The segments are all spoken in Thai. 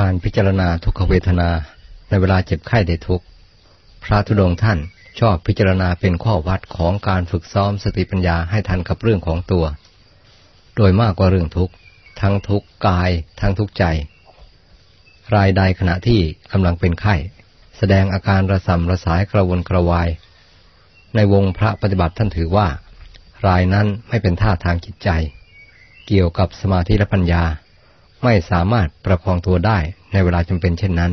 การพิจารณาทุกขเวทนาในเวลาเจ็บไข้ได้ทุกพระธุดงค์ท่านชอบพิจารณาเป็นข้อวัดของการฝึกซ้อมสติปัญญาให้ทันกับเรื่องของตัว โดยมากกว่าเรื่องทุกข์ ทั้งทุกกาย ทั้งทุกใจ รายใดขณะที่กำลังเป็นไข้ แสดงอาการระสำระสายกระวนกระวาย ในวงพระปฏิบัติท่านถือว่า รายนั้นไม่เป็นท่าทางจิตใจ เกี่ยวกับสมาธิและปัญญา ไม่สามารถประคองตัวได้ในเวลาจำเป็นเช่นนั้น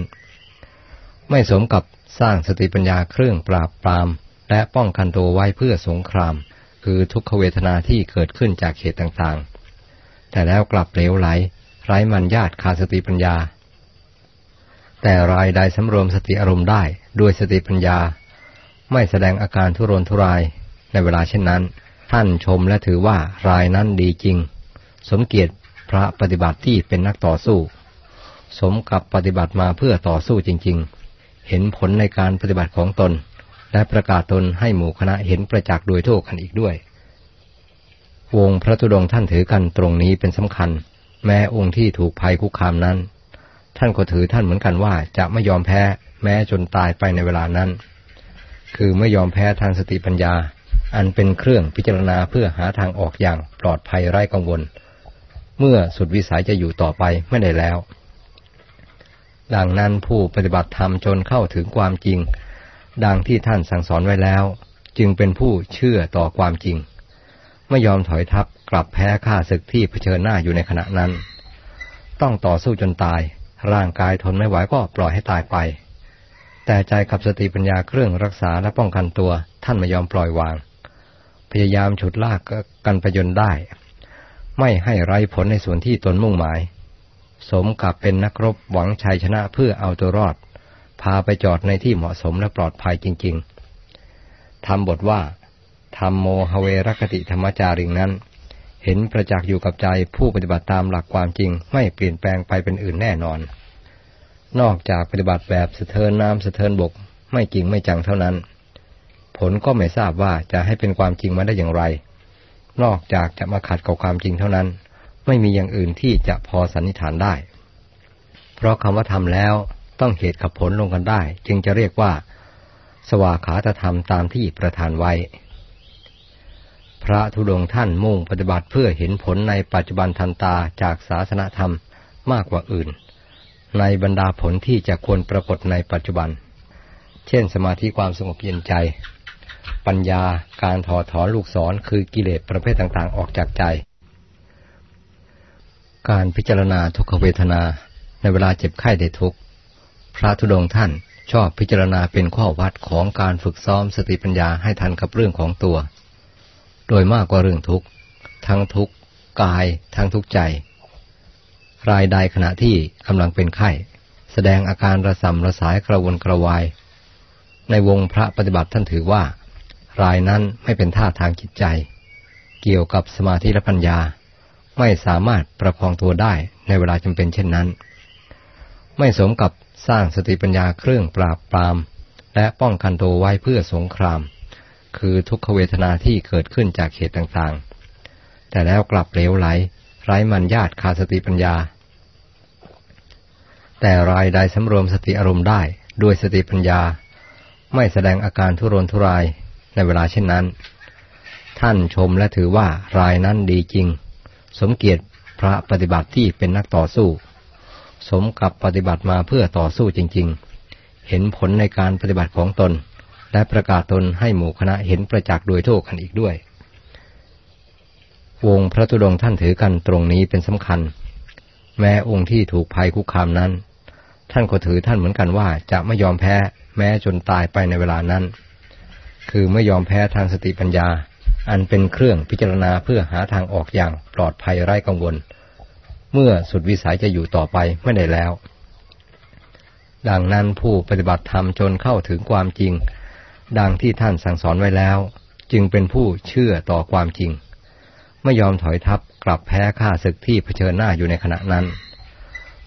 ไม่สมกับสร้างสติปัญญาเครื่องปราบปราม และป้องกันตัวไว้เพื่อสงคราม คือทุกขเวทนาที่เกิดขึ้นจากเหตุต่างๆ แต่แล้วกลับเหลวไหล ไร้มันญาติขาดสติปัญญา แต่รายใดสำรวมสติอารมณ์ได้ด้วยสติปัญญา ไม่แสดงอาการทุรนทุรายในเวลาเช่นนั้น ท่านชมและถือว่ารายนั้นดีจริง สมเกียรติ พระปฏิบัติที่เป็นนักต่อสู้ สมกับปฏิบัติมาเพื่อต่อสู้จริง ๆ เห็นผลในการปฏิบัติของตน และประกาศตนให้หมู่คณะเห็นประจักษ์โดยทั่วกันอีกด้วย วงพระธุดงท่านถือกันตรงนี้เป็นสำคัญ แม้องค์ที่ถูกภัยคุกคามนั้น ท่านก็ถือท่านเหมือนกันว่าจะไม่ยอมแพ้แม้จนตายไปในเวลานั้น คือไม่ยอมแพ้ทางสติปัญญาอันเป็นเครื่องพิจารณาเพื่อหาทางออกอย่างปลอดภัยไร้กังวล เมื่อสุดวิสัยจะอยู่ต่อไปไม่ได้แล้ว ดังนั้นผู้ปฏิบัติธรรมจนเข้าถึงความจริง ดังที่ท่านสั่งสอนไว้แล้ว จึงเป็นผู้เชื่อต่อความจริง ไม่ยอมถอยทับกลับแพ้ข้าศึกที่เผชิญหน้าอยู่ในขณะนั้น ต้องต่อสู้จนตาย ร่างกายทนไม่ไหวก็ปล่อยให้ตายไป แต่ใจกับสติปัญญาเครื่องรักษาและป้องกันตัว ท่านไม่ยอมปล่อยวาง พยายามฉุดลากกันไปยนได้ ไม่ให้ไร้ผลในส่วนที่ตนมุ่งหมาย สมกับเป็นนักรบหวังชัยชนะเพื่อเอาตัวรอด พาไปจอดในที่เหมาะสมและปลอดภัยจริง ๆทำบทว่าธรรมโมหเวรคติธรรมจาริงนั้น เห็นประจักษ์อยู่กับใจผู้ปฏิบัติตามหลักความจริงไม่เปลี่ยนแปลงไปเป็นอื่นแน่นอน นอกจากปฏิบัติแบบสะเทินน้ำสะเทินบกไม่จริงไม่จังเท่านั้น ผลก็ไม่ทราบว่าจะให้เป็นความจริงมาได้อย่างไร นอกจากจะมาขัดกับความจริงเท่านั้น ไม่มีอย่างอื่นที่จะพอสันนิษฐานได้ เพราะคำว่าทำแล้วต้องเหตุขับผลลงกันได้ จึงจะเรียกว่า สวาขาตธรรมตามที่ประทานไว้ พระธุดงท่านมุ่งปฏิบัติเพื่อเห็นผลในปัจจุบันทันตาจากศาสนธรรมมากกว่าอื่น ในบรรดาผลที่จะควรปรากฏในปัจจุบัน เช่นสมาธิความสงบเย็นใจ ปัญญาการถอดถอนลูกศรคือกิเลสประเภทต่างๆ ออกจากใจ การพิจารณาทุกขเวทนาในเวลาเจ็บไข้ได้ทุกพระธุดงท่านชอบพิจารณาเป็นข้อวัดของการฝึกซ้อมสติปัญญาให้ทันกับเรื่องของตัว โดยมากกว่าเรื่องทุกข์ ทั้งทุกข์กาย ทั้งทุกข์ใจ รายใดขณะที่กำลังเป็นไข้ แสดงอาการระสำระสายกระวนกระวาย ในวงพระปฏิบัติท่านถือว่า รายนั้นไม่เป็นท่าทางจิตใจ เกี่ยวกับสมาธิและปัญญา ไม่สามารถประคองตัวได้ในเวลาจำเป็นเช่นนั้น ไม่สมกับสร้างสติปัญญาเครื่องปราบปราม และป้องกันตัวไว้เพื่อสงคราม คือทุกขเวทนาที่เกิดขึ้นจากเหตุต่างๆ แต่แล้วกลับเลวไหล ไร้มันญาติขาดสติปัญญา แต่รายใดสำรวมสติอารมณ์ได้ด้วยสติปัญญา ไม่แสดงอาการทุรนทุราย ในเวลาเช่นนั้น ท่านชมและถือว่ารายนั้นดีจริง สมเกียรติพระปฏิบัติที่เป็นนักต่อสู้ สมกับปฏิบัติมาเพื่อต่อสู้จริง ๆ เห็นผลในการปฏิบัติของตน และประกาศตนให้หมู่คณะเห็นประจักษ์โดยทั่วกันอีกด้วย วงพระธุดงท่านถือกันตรงนี้เป็นสำคัญ แม้องค์ที่ถูกภัยคุกคามนั้น ท่านก็ถือท่านเหมือนกันว่าจะไม่ยอมแพ้แม้จนตายไปในเวลานั้น คือไม่ยอมแพ้ทางสติปัญญา อันเป็นเครื่องพิจารณาเพื่อหาทางออกอย่างปลอดภัยไร้กังวล เมื่อสุดวิสัยจะอยู่ต่อไปไม่ได้แล้ว ดังนั้นผู้ปฏิบัติธรรมจนเข้าถึงความจริง ดังที่ท่านสั่งสอนไว้แล้ว จึงเป็นผู้เชื่อต่อความจริง ไม่ยอมถอยทับกลับแพ้ข้าศึกที่เผชิญหน้าอยู่ในขณะนั้น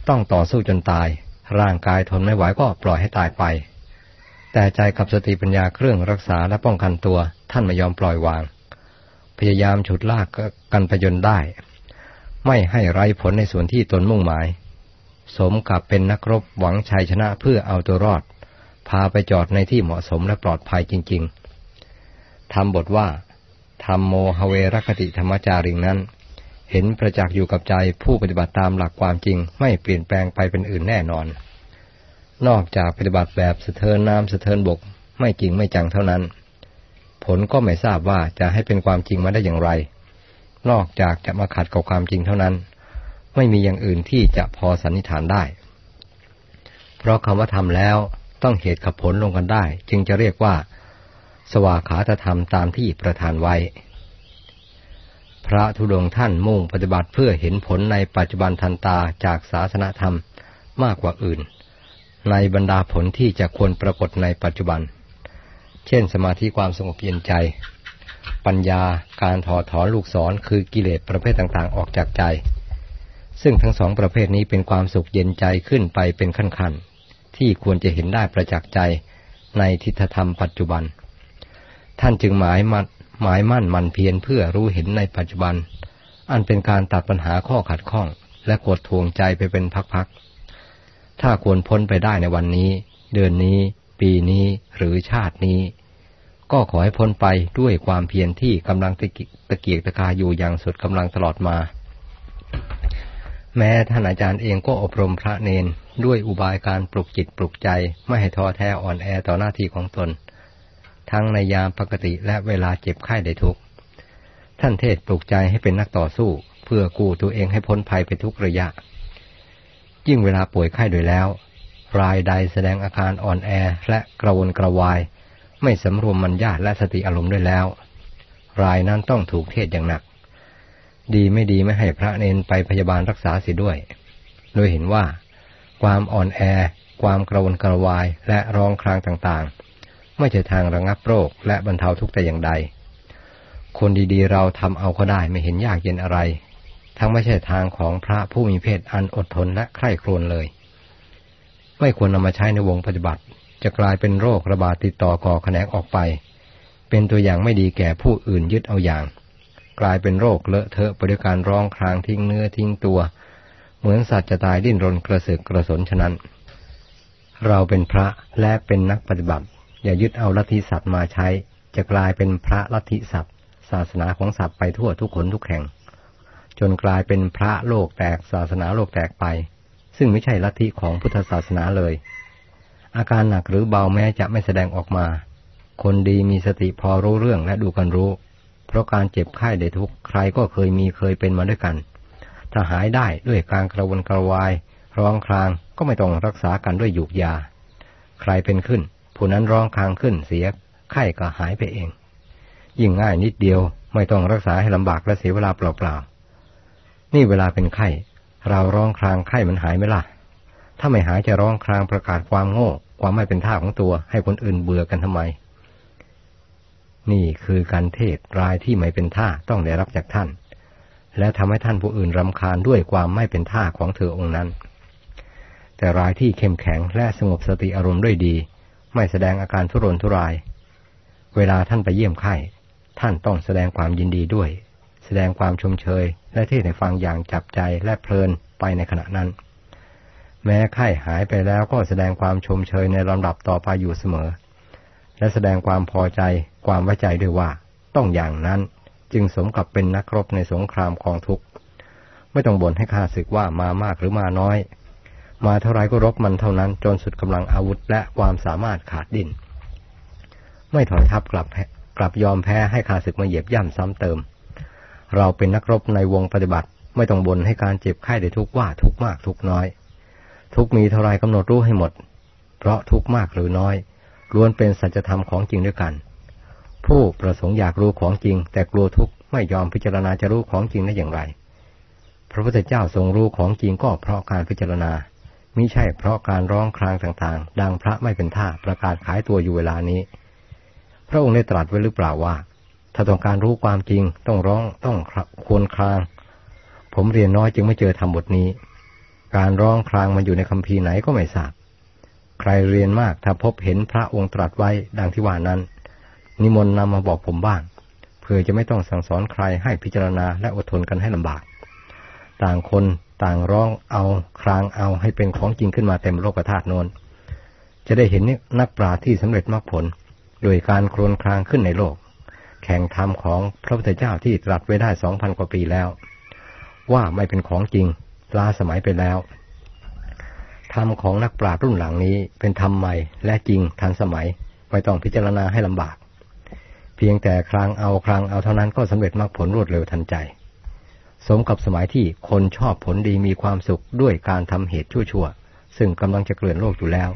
ต้องต่อสู้จนตาย ร่างกายทนไม่ไหวก็ปล่อยให้ตายไป แต่ใจกับสติปัญญาเครื่องรักษาและป้องกันตัว ท่านไม่ยอมปล่อยวาง พยายามฉุดลากกันไปจนได้ ไม่ให้ไรผลในส่วนที่ตนมุ่งหมาย สมกับเป็นนักรบหวังชัยชนะเพื่อเอาตัวรอด พาไปจอดในที่เหมาะสมและปลอดภัยจริง ๆทำบทว่าธรรมโมหเวรคติธรรมจาริงนั้น เห็นประจักษ์อยู่กับใจผู้ปฏิบัติตามหลักความจริงไม่เปลี่ยนแปลงไปเป็นอื่นแน่นอน นอกจากปฏิบัติแบบสะเทินน้ำสะเทินบก ไม่จริงไม่จังเท่านั้น ผลก็ไม่ทราบว่าจะให้เป็นความจริงมาได้อย่างไร นอกจากจะมาขัดกับความจริงเท่านั้น ไม่มีอย่างอื่นที่จะพอสันนิษฐานได้ เพราะคำว่าทำแล้วต้องเหตุขับผลลงกันได้ จึงจะเรียกว่า สวาขาตธรรมตามที่ประทานไว้ พระธุดงท่านมุ่งปฏิบัติเพื่อเห็นผลในปัจจุบันทันตาจากศาสนาธรรมมากกว่าอื่น ในบรรดาผลที่จะควรปรากฏในปัจจุบัน เช่น สมาธิความสงบเย็นใจ ปัญญาการถอดถอนลูกศรคือกิเลสประเภทต่างๆ ออกจากใจ ซึ่งทั้งสองประเภทนี้เป็นความสุขเย็นใจขึ้นไปเป็นขั้นๆ ที่ควรจะเห็นได้ประจักษ์ใจในทิฏฐธรรมปัจจุบัน ท่านจึงหมายมัดหมายมั่นมันเพียรเพื่อรู้เห็นในปัจจุบัน อันเป็นการตัดปัญหาข้อขัดข้อง และกดทวงใจไปเป็นพักๆ ถ้าควรพ้นไปได้ในวันนี้ เดือนนี้ ปีนี้หรือชาตินี้ ก็ขอให้พ้นไปด้วยความเพียรที่กำลังตะเกียกตะกายอยู่อย่างสุดกำลังตลอดมา แม้ท่านอาจารย์เองก็อบรมพระเนนด้วยอุบายการปลุกจิตปลุกใจไม่ให้ท้อแท้อ่อนแอต่อหน้าที่ของตน ทั้งในยามปกติและเวลาเจ็บไข้ได้ทุกท่านเทศปลุกใจให้เป็นนักต่อสู้ เพื่อกู้ตัวเองให้พ้นภัยไปทุกระยะ ยิ่งเวลาป่วยไข้โดยแล้ว รายใดแสดงอาการอ่อนแอและกระวนกระวาย ไม่สำรวมมัญญาและสติอารมณ์ด้วยแล้ว รายนั้นต้องถูกเทศอย่างหนัก ดีไม่ดีไม่ให้พระเนนไปพยาบาลรักษาเสียด้วย โดยเห็นว่า ความอ่อนแอ ความกระวนกระวายและร้องครางต่างๆ ไม่ใช่ทางระงับโรคและบรรเทาทุกข์แต่อย่างใด คนดีๆเราทำเอาเขาได้ไม่เห็นยากเย็นอะไร ทั้งไม่ใช่ทางของพระผู้มีเพศอันอดทนและใคร่ครวญเลย ไม่ควรนำมาใช้ในวงปฏิบัติ จะกลายเป็นโรคระบาดติดต่อก่อแขนงออกไป เป็นตัวอย่างไม่ดีแก่ผู้อื่นยึดเอาอย่าง กลายเป็นโรคเลอะเทอะไปด้วยการร้องครางทิ้งเนื้อทิ้งตัว เหมือนสัตว์จะตายดิ้นรนกระเสือกกระสนฉะนั้น เราเป็นพระและเป็นนักปฏิบัติ อย่ายึดเอาลัทธิสัตว์มาใช้ จะกลายเป็นพระลัทธิสัตว์ศาสนาของสัตว์ไปทั่วทุกคนทุกแห่ง จนกลายเป็นพระโลกแตกศาสนาโลกแตกไป ซึ่งไม่ใช่ลัทธิของพุทธศาสนาเลย อาการหนักหรือเบาแม้จะไม่แสดงออกมา คนดีมีสติพอรู้เรื่องและดูกันรู้ เพราะการเจ็บไข้ได้ทุกใครก็เคยมีเคยเป็นมาด้วยกันถ้าหายได้ด้วยการกระวนกระวาย ร้องครางก็ไม่ต้องรักษากันด้วยหยูกยา ใครเป็นขึ้น ผู้นั้นร้องครางขึ้นเสียไข้ก็หายไปเอง ยิ่งง่ายนิดเดียวไม่ต้องรักษาให้ลำบากและเสียเวลาเปล่าๆ นี่เวลาเป็นไข้ เราร้องครางไข้มันหายไหมล่ะ ถ้าไม่หายจะร้องครางประกาศความโง่ ความไม่เป็นท่าของตัว ให้คนอื่นเบื่อกันทำไม นี่คือการเทศรายที่ไม่เป็นท่าต้องได้รับจากท่าน และทำให้ท่านผู้อื่นรำคาญด้วยความไม่เป็นท่าของเธอองค์นั้น แต่รายที่เข้มแข็งและสงบสติอารมณ์ด้วยดี ไม่แสดงอาการทุรนทุราย เวลาท่านไปเยี่ยมไข้ ท่านต้องแสดงความยินดีด้วย แสดงความชมเชย และเทศให้ฟังอย่างจับใจและเพลินไปในขณะนั้น แม้ไข้หายไปแล้วก็แสดงความชมเชยในลำดับต่อไปอยู่เสมอ และแสดงความพอใจความไว้ใจด้วยว่า ต้องอย่างนั้นจึงสมกับเป็นนักรบในสงครามกองทุกข์ไม่ต้องบ่นให้ข้าศึกว่ามามากหรือมาน้อย มาเท่าไรก็รบมันเท่านั้นจนสุดกำลังอาวุธและความสามารถขาดดิน ไม่ถอยทับกลับกลับยอมแพ้ให้ข้าศึกมาเหยียบย่ำซ้ำเติม เราเป็นนักรบในวงปฏิบัติไม่ต้องบ่นให้การเจ็บไข้ได้ทุกว่าทุกมากทุกน้อย ทุกมีเท่าไรกำหนดรู้ให้หมด เพราะทุกมากหรือน้อยล้วนเป็นสัจธรรมของจริงด้วยกัน ผู้ประสงค์อยากรู้ของจริง แต่กลัวทุกข์ไม่ยอมพิจารณาจะรู้ของจริงได้อย่างไร พระพุทธเจ้าทรงรู้ของจริงก็เพราะการพิจารณามิใช่เพราะการร้องครางต่างๆ ดังพระไม่เป็นท่าประกาศขายตัวอยู่เวลานี้ พระองค์ได้ตรัสไว้หรือเปล่าว่า ถ้าต้องการรู้ความจริง ต้องร้องต้องควรคราง ผมเรียนน้อยจึงไม่เจอทำบทนี้ การร้องครางมันอยู่ในคัมภีร์ไหนก็ไม่ทราบ ใครเรียนมากถ้าพบเห็นพระองค์ตรัสไว้ดังที่ว่านั้น นิมนต์นำมาบอกผมบ้าง เพื่อจะไม่ต้องสั่งสอนใครให้พิจารณาและอดทนกันให้ลำบาก ต่างคนต่างร้องเอาครางเอาให้เป็นของจริงขึ้นมาเต็มโลกธาตุโนนจะได้เห็นนักปราชญ์ที่สำเร็จมรรคผล โดยการโครนครางขึ้นในโลก แข่งธรรมของพระพุทธเจ้าที่ตรัสไว้ได้สองพันกว่าปีแล้ว ว่าไม่เป็นของจริงลาสมัยไปแล้วธรรมของนักปราชญ์รุ่นหลังนี้เป็นธรรมใหม่และจริงทันสมัยไม่ต้องพิจารณาให้ลำบาก เพียงแต่ครางเอาครางเอาเท่านั้นก็สำเร็จมรรคผลรวดเร็วทันใจ สมกับสมัยที่คนชอบผลดีมีความสุขด้วยการทำเหตุชั่วๆซึ่งกำลังจะเกลื่อนโลกอยู่แล้ว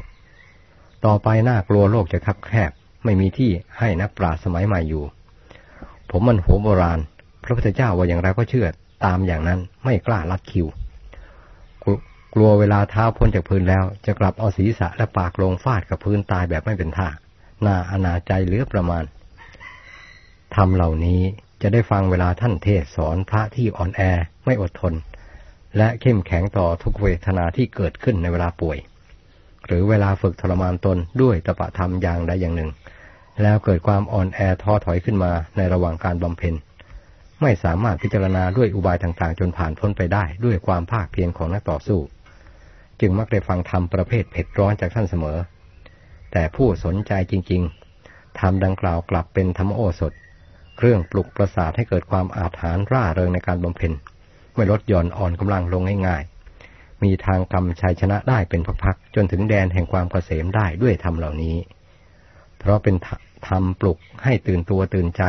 ต่อไปน่ากลัวโลกจะคับแคบ ไม่มีที่ให้นักปราชญ์สมัยใหม่อยู่ ผมมันหัวโบราณ พระพุทธเจ้าว่าอย่างไรก็เชื่อ ตามอย่างนั้นไม่กล้าลัดคิว กลัวเวลาเท้าพ้นจากพื้นแล้ว จะกลับเอาศีรษะและปากลงฟาดกับพื้นตายแบบไม่เป็นท่าน่าอนาใจเหลือประมาณทำเหล่านี้จะได้ฟังเวลาท่านเทศสอนพระที่อ่อนแอไม่อดทน และเข้มแข็งต่อทุกเวทนาที่เกิดขึ้นในเวลาป่วย หรือเวลาฝึกทรมานตนด้วยตปะธรรมอย่างใดอย่างหนึ่ง แล้วเกิดความอ่อนแอท้อถอยขึ้นมาในระหว่างการบำเพ็ญ ไม่สามารถพิจารณาด้วยอุบายต่างๆ จนผ่านพ้นไปได้ด้วยความภาคเพียรของนักต่อสู้ จึงมักได้ฟังธรรมประเภทเผ็ดร้อนจากท่านเสมอ แต่ผู้สนใจจริงๆธรรมดังกล่าวกลับเป็นธรรมโอสถ เครื่องปลุกประสาทให้เกิดความอาถรรพ์ร่าเริงในการบำเพ็ญไม่ลดหย่อนอ่อนกำลังลงง่ายๆ มีทางกำชัยชนะได้เป็นพักๆจนถึงแดนแห่งความเกษมได้ด้วยธรรมเหล่านี้ เพราะเป็น ธรรมปลุกให้ตื่นตัวตื่นใจ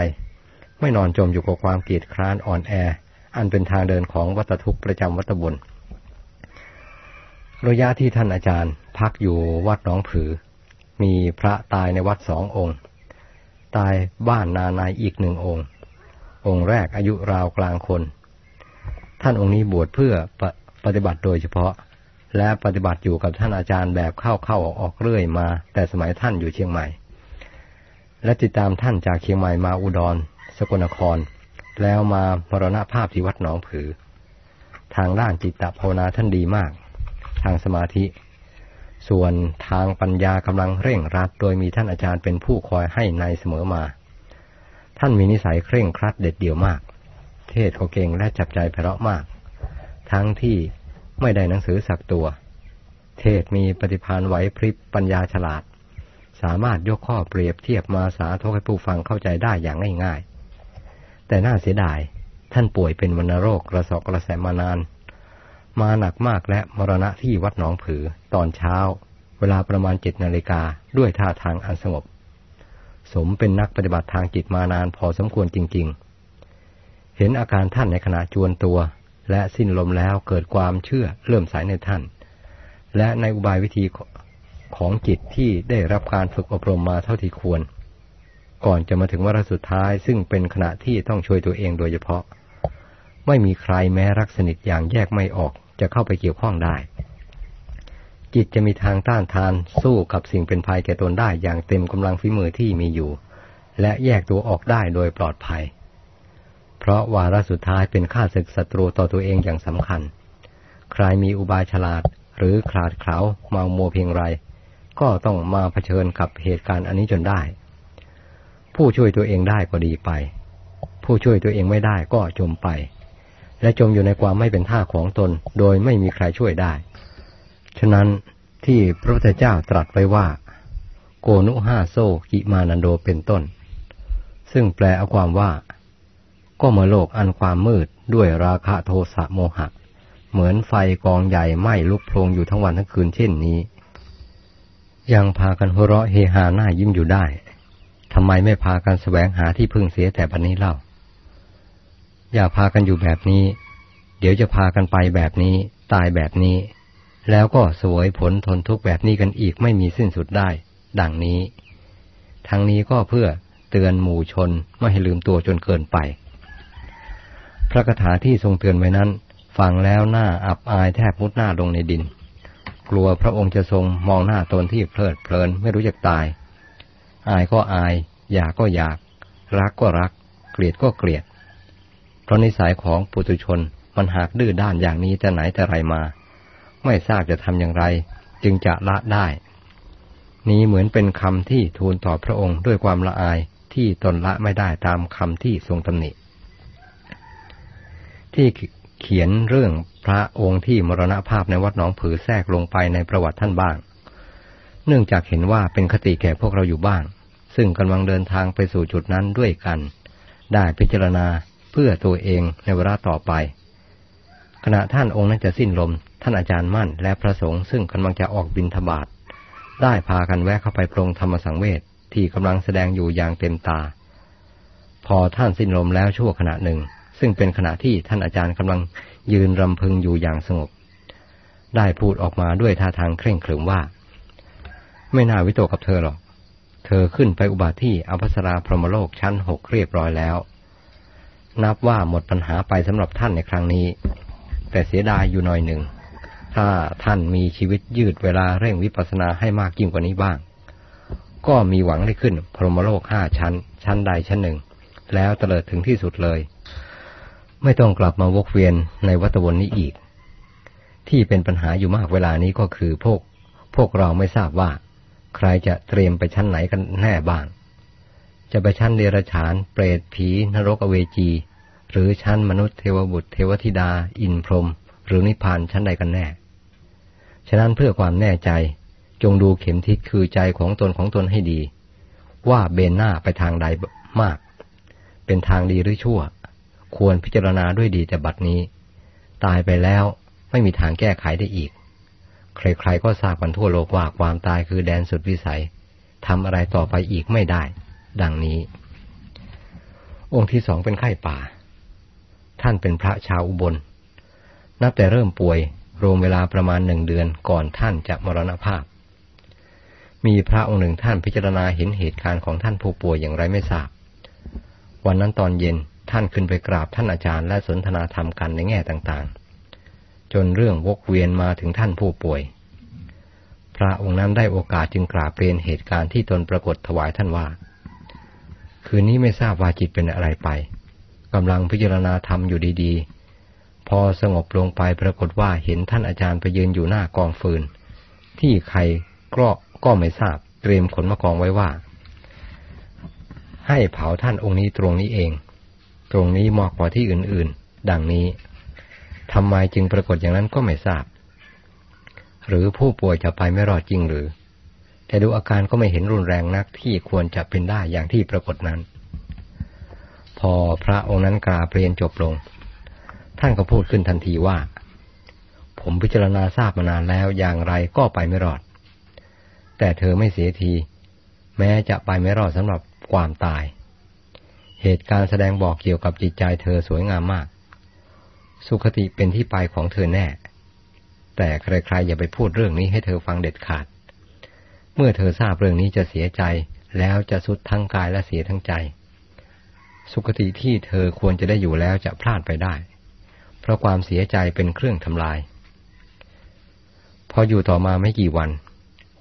ไม่นอนจมอยู่กับความเกียดคร้านอ่อนแอ อันเป็นทางเดินของวัตทุกข์ประจำวัตบุญระยะที่ท่านอาจารย์พักอยู่วัดหนองผือ มีพระตายในวัดสององค์ ตายบ้านนานายอีกหนึ่งองค์ องค์แรกอายุราวกลางคน ท่านองค์นี้บวชเพื่อปปฏิบัติโดยเฉพาะ และปฏิบัติอยู่กับท่านอาจารย์แบบเข้าเข้าออกออกเรื่อยมา แต่สมัยท่านอยู่เชียงใหม่ และติดตามท่านจากเชียงใหม่มาอุดร สกลนคร แล้วมามรณภาพที่วัดหนองผือ ทางด้านจิตตภาวนาท่านดีมาก ทางสมาธิ ส่วนทางปัญญากำลังเร่งรัด โดยมีท่านอาจารย์เป็นผู้คอยให้ในเสมอมา ท่านมีนิสัยเคร่งครัดเด็ดเดี่ยวมาก เทศเขาเก่งและจับใจเพราะมาก ทั้งที่ไม่ได้หนังสือสักตัว เทศมีปฏิพานไหวพริบปัญญาฉลาด สามารถยกข้อเปรียบเทียบมาสาธกให้ผู้ฟังเข้าใจได้อย่างง่ายแต่น่าเสียดาย ท่านป่วยเป็นวัณโรคกระสอบกระแสมานาน มาหนักมากและมรณะที่วัดหนองผือ ตอนเช้า เวลาประมาณเจ็ดนาฬิกาด้วยท่าทางอันสงบ สมเป็นนักปฏิบัติทางจิตมานานพอสมควรจริง ๆ เห็นอาการท่านในขณะจวนตัว และสิ้นลมแล้วเกิดความเชื่อเริ่มสายในท่าน และในอุบายวิธี ของจิตที่ได้รับการฝึกอบรมมาเท่าที่ควร ก่อนจะมาถึงวาระสุดท้าย ซึ่งเป็นขณะที่ต้องช่วยตัวเองโดยเฉพาะ ไม่มีใครแม้รักสนิทอย่างแยกไม่ออกจะเข้าไปเกี่ยวข้องได้ จิตจะมีทางต้านทานสู้กับสิ่งเป็นภัยแก่ตนได้อย่างเต็มกำลังฝีมือที่มีอยู่ และแยกตัวออกได้โดยปลอดภัย เพราะวาระสุดท้ายเป็นข้าศึกศัตรูต่อตัวเองอย่างสำคัญ ใครมีอุบายฉลาดหรือขาดเขาเมาโมเพียงไร ก็ต้องมาเผชิญกับเหตุการณ์อันนี้จนได้ ผู้ช่วยตัวเองได้ก็ดีไป ผู้ช่วยตัวเองไม่ได้ก็จมไป และจมอยู่ในความไม่เป็นท่าของตน โดยไม่มีใครช่วยได้ ฉะนั้นที่พระพุทธเจ้าตรัสไว้ว่า โกนุห้าโซกิมานันโดเป็นต้น ซึ่งแปลเอาความว่า ก็เมื่อโลกอันความมืดด้วยราคะโทสะโมหะ เหมือนไฟกองใหญ่ไหม้ลุกโพลงอยู่ทั้งวันทั้งคืนเช่นนี้ ยังพากันหัวเราะเฮฮาหน้ายิ้มอยู่ได้ทำไมไม่พากันแสวงหาที่พึ่งเสียแต่บัดนนี้เล่า อย่าพากันอยู่แบบนี้ เดี๋ยวจะพากันไปแบบนี้ ตายแบบนี้ แล้วก็สวยผลทนทุกข์แบบนี้กันอีกไม่มีสิ้นสุดได้ ดังนี้ ทั้งนี้ก็เพื่อเตือนหมู่ชนไม่ให้ลืมตัวจนเกินไป พระคาถาที่ทรงเตือนไว้นั้น ฟังแล้วหน้าอับอายแทบมุดหน้าลงในดิน กลัวพระองค์จะทรงมองหน้าตนที่เพลิดเพลินไม่รู้จักตาย อายก็อาย อยากก็อยาก รักก็รัก เกลียดก็เกลียด เพราะนิสัยของปุถุชนมันหากดื้อด้านอย่างนี้แต่ไหนแต่ไรมา ไม่ทราบจะทำอย่างไร จึงจะละได้ นี้เหมือนเป็นคำที่ทูลต่อพระองค์ด้วยความละอายที่ตนละไม่ได้ตามคำที่ทรงตำหนิที่เขียนเรื่อง พระองค์ที่มรณภาพในวัดหนองผือแทรกลงไปในประวัติท่านบ้าง เนื่องจากเห็นว่าเป็นคติแก่พวกเราอยู่บ้าง ซึ่งกำลังเดินทางไปสู่จุดนั้นด้วยกัน ได้พิจารณาเพื่อตัวเองในเวลาต่อไป ขณะท่านองค์นั้นจะสิ้นลม ท่านอาจารย์มั่นและพระสงฆ์ซึ่งกำลังจะออกบินทบาทได้พากันแวะเข้าไปปรงธรรมสังเวชที่กำลังแสดงอยู่อย่างเต็มตา พอท่านสิ้นลมแล้วชั่วขณะหนึ่ง ซึ่งเป็นขณะที่ท่านอาจารย์กำลัง ยืนรำพึงอยู่อย่างสงบ ได้พูดออกมาด้วยท่าทางเคร่งขรึมว่า ไม่น่าวิตกับเธอหรอก เธอขึ้นไปอุบัติที่อภัสราพรหมโลกชั้นหกเรียบร้อยแล้ว นับว่าหมดปัญหาไปสำหรับท่านในครั้งนี้ แต่เสียดายอยู่หน่อยหนึ่ง ถ้าท่านมีชีวิตยืดเวลาเร่งวิปัสสนาให้มากยิ่งกว่านี้บ้าง ก็มีหวังได้ขึ้นพรหมโลกห้าชั้น ชั้นใดชั้นหนึ่ง แล้วเตลิดถึงที่สุดเลย ไม่ต้องกลับมาวกเวียนในวัฏวนนี้อีก ที่เป็นปัญหาอยู่มากเวลานี้ก็คือพวก พวกเราไม่ทราบว่า ใครจะเตรียมไปชั้นไหนกันแน่บ้าง จะไปชั้นเดรัจฉาน เปรตผี นรกอเวจี หรือชั้นมนุษย์เทวบุตร เทวธิดา อินพรหมหรือนิพพานชั้นใดกันแน่ ฉะนั้นเพื่อความแน่ใจจงดูเข็มทิศคือใจของตนของตนให้ดี ว่าเบนหน้าไปทางใดมาก เป็นทางดีหรือชั่ว ควรพิจารณาด้วยดีแต่บัดนี้ ตายไปแล้วไม่มีทางแก้ไขได้อีก ใครๆก็ทราบกันทั่วโลกว่าความตายคือแดนสุดวิสัยทำอะไรต่อไปอีกไม่ได้ ดังนี้ องค์ที่สองเป็นไข้ป่า ท่านเป็นพระชาวอุบล นับแต่เริ่มป่วยรวมเวลาประมาณหนึ่งเดือนก่อนท่านจะมรณภาพ มีพระองค์หนึ่งท่านพิจารณาเห็นเหตุการณ์ของท่านผู้ป่วยอย่างไรไม่ทราบ วันนั้นตอนเย็น ท่านขึ้นไปกราบท่านอาจารย์และสนทนาธรรมกันในแง่ต่างๆ จนเรื่องวกเวียนมาถึงท่านผู้ป่วย พระองค์นั้นได้โอกาสจึงกราบเรียนเหตุการณ์ที่ตนปรากฏถวายท่านว่า คืนนี้ไม่ทราบว่าจิตเป็นอะไรไปกำลังพิจารณาธรรมอยู่ดีๆ พอสงบลงไปปรากฏว่าเห็นท่านอาจารย์ไปยืนอยู่หน้ากองฟืน ที่ใครก็ก็ไม่ทราบเตรียมขนมากองไว้ว่า ให้เผาท่านองค์นี้ตรงนี้เอง ตรงนี้เหมาะกว่าที่อื่นๆ ดังนี้ทำไมจึงปรากฏอย่างนั้นก็ไม่ทราบ หรือผู้ป่วยจะไปไม่รอดจริงหรือ แต่ดูอาการก็ไม่เห็นรุนแรงนักที่ควรจะเป็นได้อย่างที่ปรากฏนั้น พอพระองค์นั้นกราเปลี่ยนจบลง ท่านก็พูดขึ้นทันทีว่า ผมพิจารณาทราบมานานแล้วอย่างไรก็ไปไม่รอด แต่เธอไม่เสียที แม้จะไปไม่รอดสำหรับความตาย เหตุการณ์แสดงบอกเกี่ยวกับจิตใจเธอสวยงามมาก สุขติเป็นที่ไปของเธอแน่ แต่ใครๆอย่าไปพูดเรื่องนี้ให้เธอฟังเด็ดขาด เมื่อเธอทราบเรื่องนี้จะเสียใจแล้วจะสุดทั้งกายและเสียทั้งใจ สุขติที่เธอควรจะได้อยู่แล้วจะพลาดไปได้ เพราะความเสียใจเป็นเครื่องทำลาย พออยู่ต่อมาไม่กี่วัน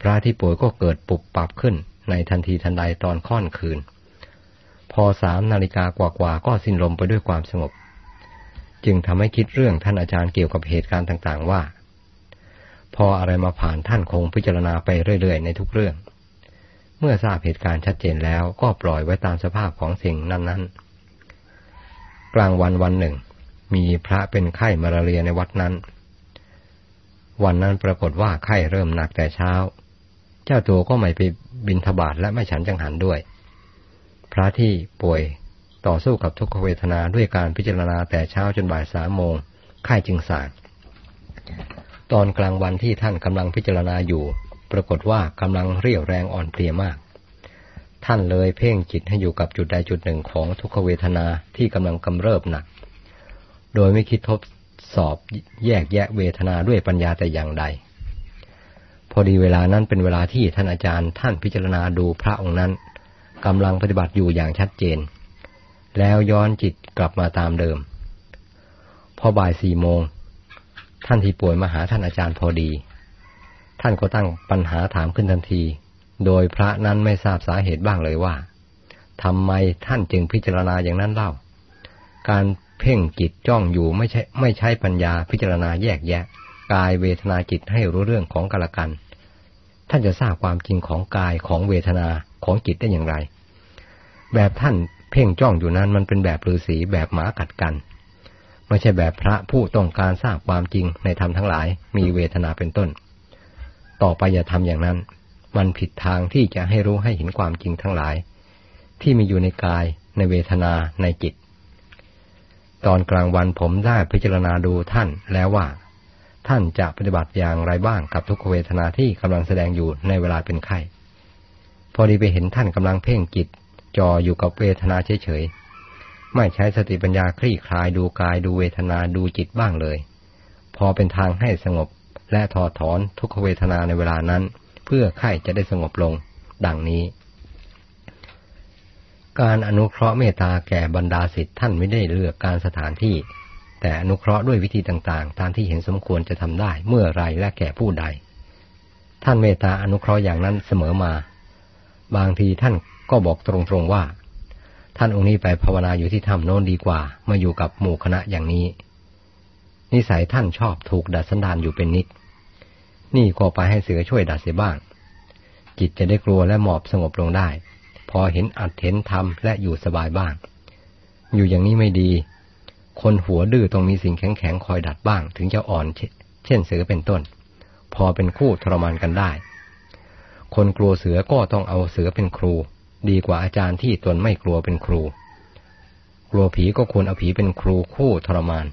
พระที่ป่วยก็เกิดปุบปับขึ้นในทันทีทันใดตอนค่อนคืน อสามนาฬิกากว่าๆก็สิ้นลมไปด้วยความสงบ จึงทำให้คิดเรื่องท่านอาจารย์เกี่ยวกับเหตุการณ์ต่างๆ ว่า พออะไรมาผ่านท่านคงพิจารณาไปเรื่อยๆ ในทุกเรื่อง เมื่อทราบเหตุการณ์ชัดเจนแล้วก็ปล่อยไว้ตามสภาพของสิ่งนั้น ๆ กลางวันวันหนึ่ง มีพระเป็นไข้มาลาเรียในวัดนั้น วันนั้นปรากฏว่าไข้เริ่มหนักแต่เช้า เจ้าตัวก็ไม่ไปบินทบาทและไม่ฉันจังหันด้วย ระที่ป่วยต่อสู้กับทุกขเวทนาด้วยการพิจารณาแต่เช้าจนบ่ายสามโมงไข้จึงสางตอนกลางวันที่ท่านกำลังพิจารณาอยู่ ปรากฏว่ากำลังเรียวแรงอ่อนเพลียมาก ท่านเลยเพ่งจิตให้อยู่กับจุดใดจุดหนึ่งของทุกขเวทนาที่กำลังกำเริบหนัก โดยไม่คิดทบสอบแยกแยะเวทนาด้วยปัญญาแต่อย่างใด พอดีเวลานั้นเป็นเวลาที่ท่านอาจารย์ ท่านพิจารณาดูพระองค์นั้น กำลังปฏิบัติอยู่อย่างชัดเจน แล้วย้อนจิตกลับมาตามเดิม พอบ่ายสี่โมง ท่านที่ป่วยมาหาท่านอาจารย์พอดี ท่านก็ตั้งปัญหาถามขึ้นทันที โดยพระนั้นไม่ทราบสาเหตุบ้างเลยว่าทำไมท่านจึงพิจารณาอย่างนั้นเล่า การเพ่งจิตจ้องอยู่ไม่ใช่ไม่ใช่ปัญญาพิจารณาแยกแยะ กายเวทนาจิตให้รู้เรื่องของกันละกัน ท่านจะทราบความจริงของกายของเวทนา ของจิตได้อย่างไร แบบท่านเพ่งจ้องอยู่นั้นมันเป็นแบบฤาษีแบบหมากัดกัน ไม่ใช่แบบพระผู้ต้องการทราบความจริงในธรรมทั้งหลาย มีเวทนาเป็นต้น ต่อไปอย่าทำอย่างนั้น มันผิดทางที่จะให้รู้ให้เห็นความจริงทั้งหลาย ที่มีอยู่ในกายในเวทนาในจิต ตอนกลางวันผมได้พิจารณาดูท่านแล้วว่า ท่านจะปฏิบัติอย่างไรบ้างกับทุกเวทนาที่กำลังแสดงอยู่ในเวลาเป็นไข้ พอดีไปเห็นท่านกำลังเพ่งจิตจ่ออยู่กับเวทนาเฉยๆ ไม่ใช้สติปัญญาคลี่คลายดูกายดูเวทนาดูจิตบ้างเลย พอเป็นทางให้สงบและถอดถอนทุกขเวทนาในเวลานั้น เพื่อไข้จะได้สงบลง ดังนี้ การอนุเคราะห์เมตตาแก่บรรดาสิทธิ์ท่านไม่ได้เลือกการสถานที่ แต่อนุเคราะห์ด้วยวิธีต่างๆ ตามที่เห็นสมควรจะทำได้เมื่อไรและแก่ผู้ใด ท่านเมตตาอนุเคราะห์อย่างนั้นเสมอมา บางทีท่านก็บอกตรงๆว่า ท่านองค์นี้ไปภาวนาอยู่ที่ถ้ำโน้นดีกว่า มาอยู่กับหมู่คณะอย่างนี้ นิสัยท่านชอบถูกดัดสันดานอยู่เป็นนิด นี่ก็ไปให้เสือช่วยดัดเสียบ้าง จิตจะได้กลัวและหมอบสงบลงได้ พอเห็นอัดเห็นทำและอยู่สบายบ้าง อยู่อย่างนี้ไม่ดี คนหัวดื้อต้องมีสิ่งแข็งๆคอยดัดบ้าง ถึงจะอ่อนเช่นเสือเป็นต้น พอเป็นคู่ทรมานกันได้ คนกลัวเสือก็ต้องเอาเสือเป็นครู ดีกว่าอาจารย์ที่ตนไม่กลัวเป็นครู กลัวผีก็ควรเอาผีเป็นครูคู่ทรมาน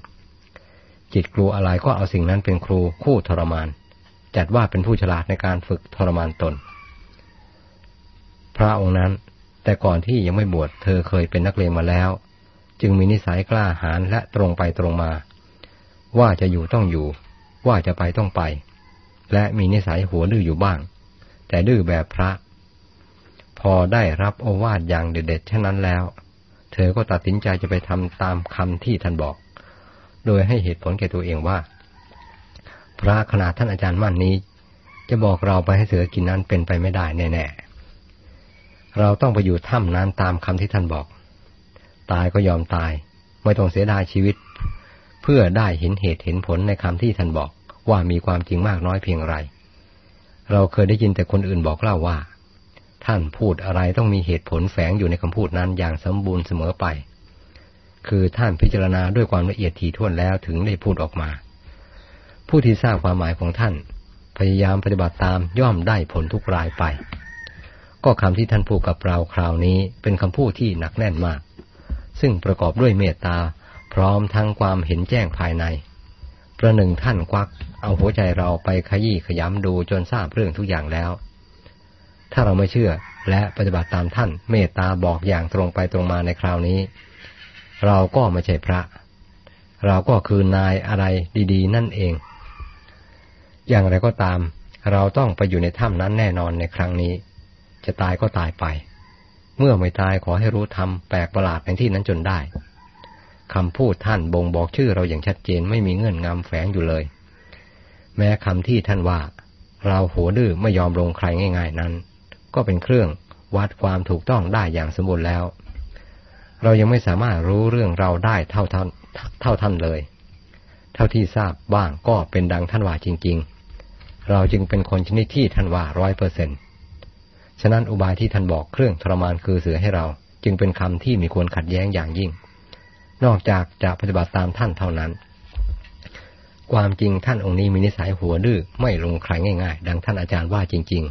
จิตกลัวอะไรก็เอาสิ่งนั้นเป็นครูคู่ทรมาน จัดว่าเป็นผู้ฉลาดในการฝึกทรมานตน พระองค์นั้นแต่ก่อนที่ยังไม่บวชเธอเคยเป็นนักเลงมาแล้ว จึงมีนิสัยกล้าหาญและตรงไปตรงมา ว่าจะอยู่ต้องอยู่ ว่าจะไปต้องไป และมีนิสัยหัวดื้ออยู่บ้าง แต่ดื้อแบบพระ พอได้รับโอวาทอย่างเด็ดๆเช่นนั้นแล้ว เธอก็ตัดสินใจจะไปทำตามคำที่ท่านบอก โดยให้เหตุผลแก่ตัวเองว่า พระขนาดท่านอาจารย์มั่นนี้ จะบอกเราไปให้เสือกินนั้นเป็นไปไม่ได้แน่ๆ เราต้องไปอยู่ถ้ำนั้นตามคำที่ท่านบอก ตายก็ยอมตาย ไม่ต้องเสียดายชีวิต เพื่อได้เห็นเหตุเห็นผลในคำที่ท่านบอกว่ามีความจริงมากน้อยเพียงไร เราเคยได้ยินแต่คนอื่นบอกเล่าว่า ท่านพูดอะไรต้องมีเหตุผลแฝงอยู่ในคำพูดนั้นอย่างสมบูรณ์เสมอไป คือท่านพิจารณาด้วยความละเอียดถี่ถ้วนแล้วถึงได้พูดออกมา ผู้ที่ทราบความหมายของท่าน พยายามปฏิบัติตามย่อมได้ผลทุกรายไป ก็คำที่ท่านพูดกับเราคราวนี้เป็นคำพูดที่หนักแน่นมาก ซึ่งประกอบด้วยเมตตาพร้อมทั้งความเห็นแจ้งภายใน ประหนึ่งท่านควัก เอาหัวใจเราไปขยี้ขยำดูจนทราบเรื่องทุกอย่างแล้ว ถ้าเราไม่เชื่อและปฏิบัติตามท่านเมตตาบอกอย่างตรงไปตรงมาในคราวนี้ เราก็ไม่ใช่พระ เราก็คือนายอะไรดีๆ นั่นเอง อย่างไรก็ตาม เราต้องไปอยู่ในถ้ำนั้นแน่นอนในครั้งนี้ จะตายก็ตายไป เมื่อไม่ตายขอให้รู้ธรรมแปลกประหลาดในที่นั้นจนได้ คำพูดท่านบ่งบอกชื่อเราอย่างชัดเจนไม่มีเงื่อนงำแฝงอยู่เลย แม้คำที่ท่านว่า เราหัวดื้อไม่ยอมลงใครง่าย ๆนั้น ก็เป็นเครื่องวัดความถูกต้องได้อย่างสมบูรณ์แล้ว เรายังไม่สามารถรู้เรื่องเราได้เท่าท่านเท่าท่านเลย เท่าที่ทราบบ้างก็เป็นดังท่านว่าจริง ๆ เราจึงเป็นคนชนิดที่ท่านว่าร้อยเปอร์เซ็นต์ฉะนั้นอุบายที่ท่านบอกเครื่องทรมานคือเสือให้เรา จึงเป็นคำที่มีควรขัดแย้งอย่างยิ่ง นอกจากจะปฏิบัติตามท่านเท่านั้น ความจริงท่านองค์นี้มีนิสัยหัวดื้อไม่ลงใครง่ายๆ ดังท่านอาจารย์ว่าจริง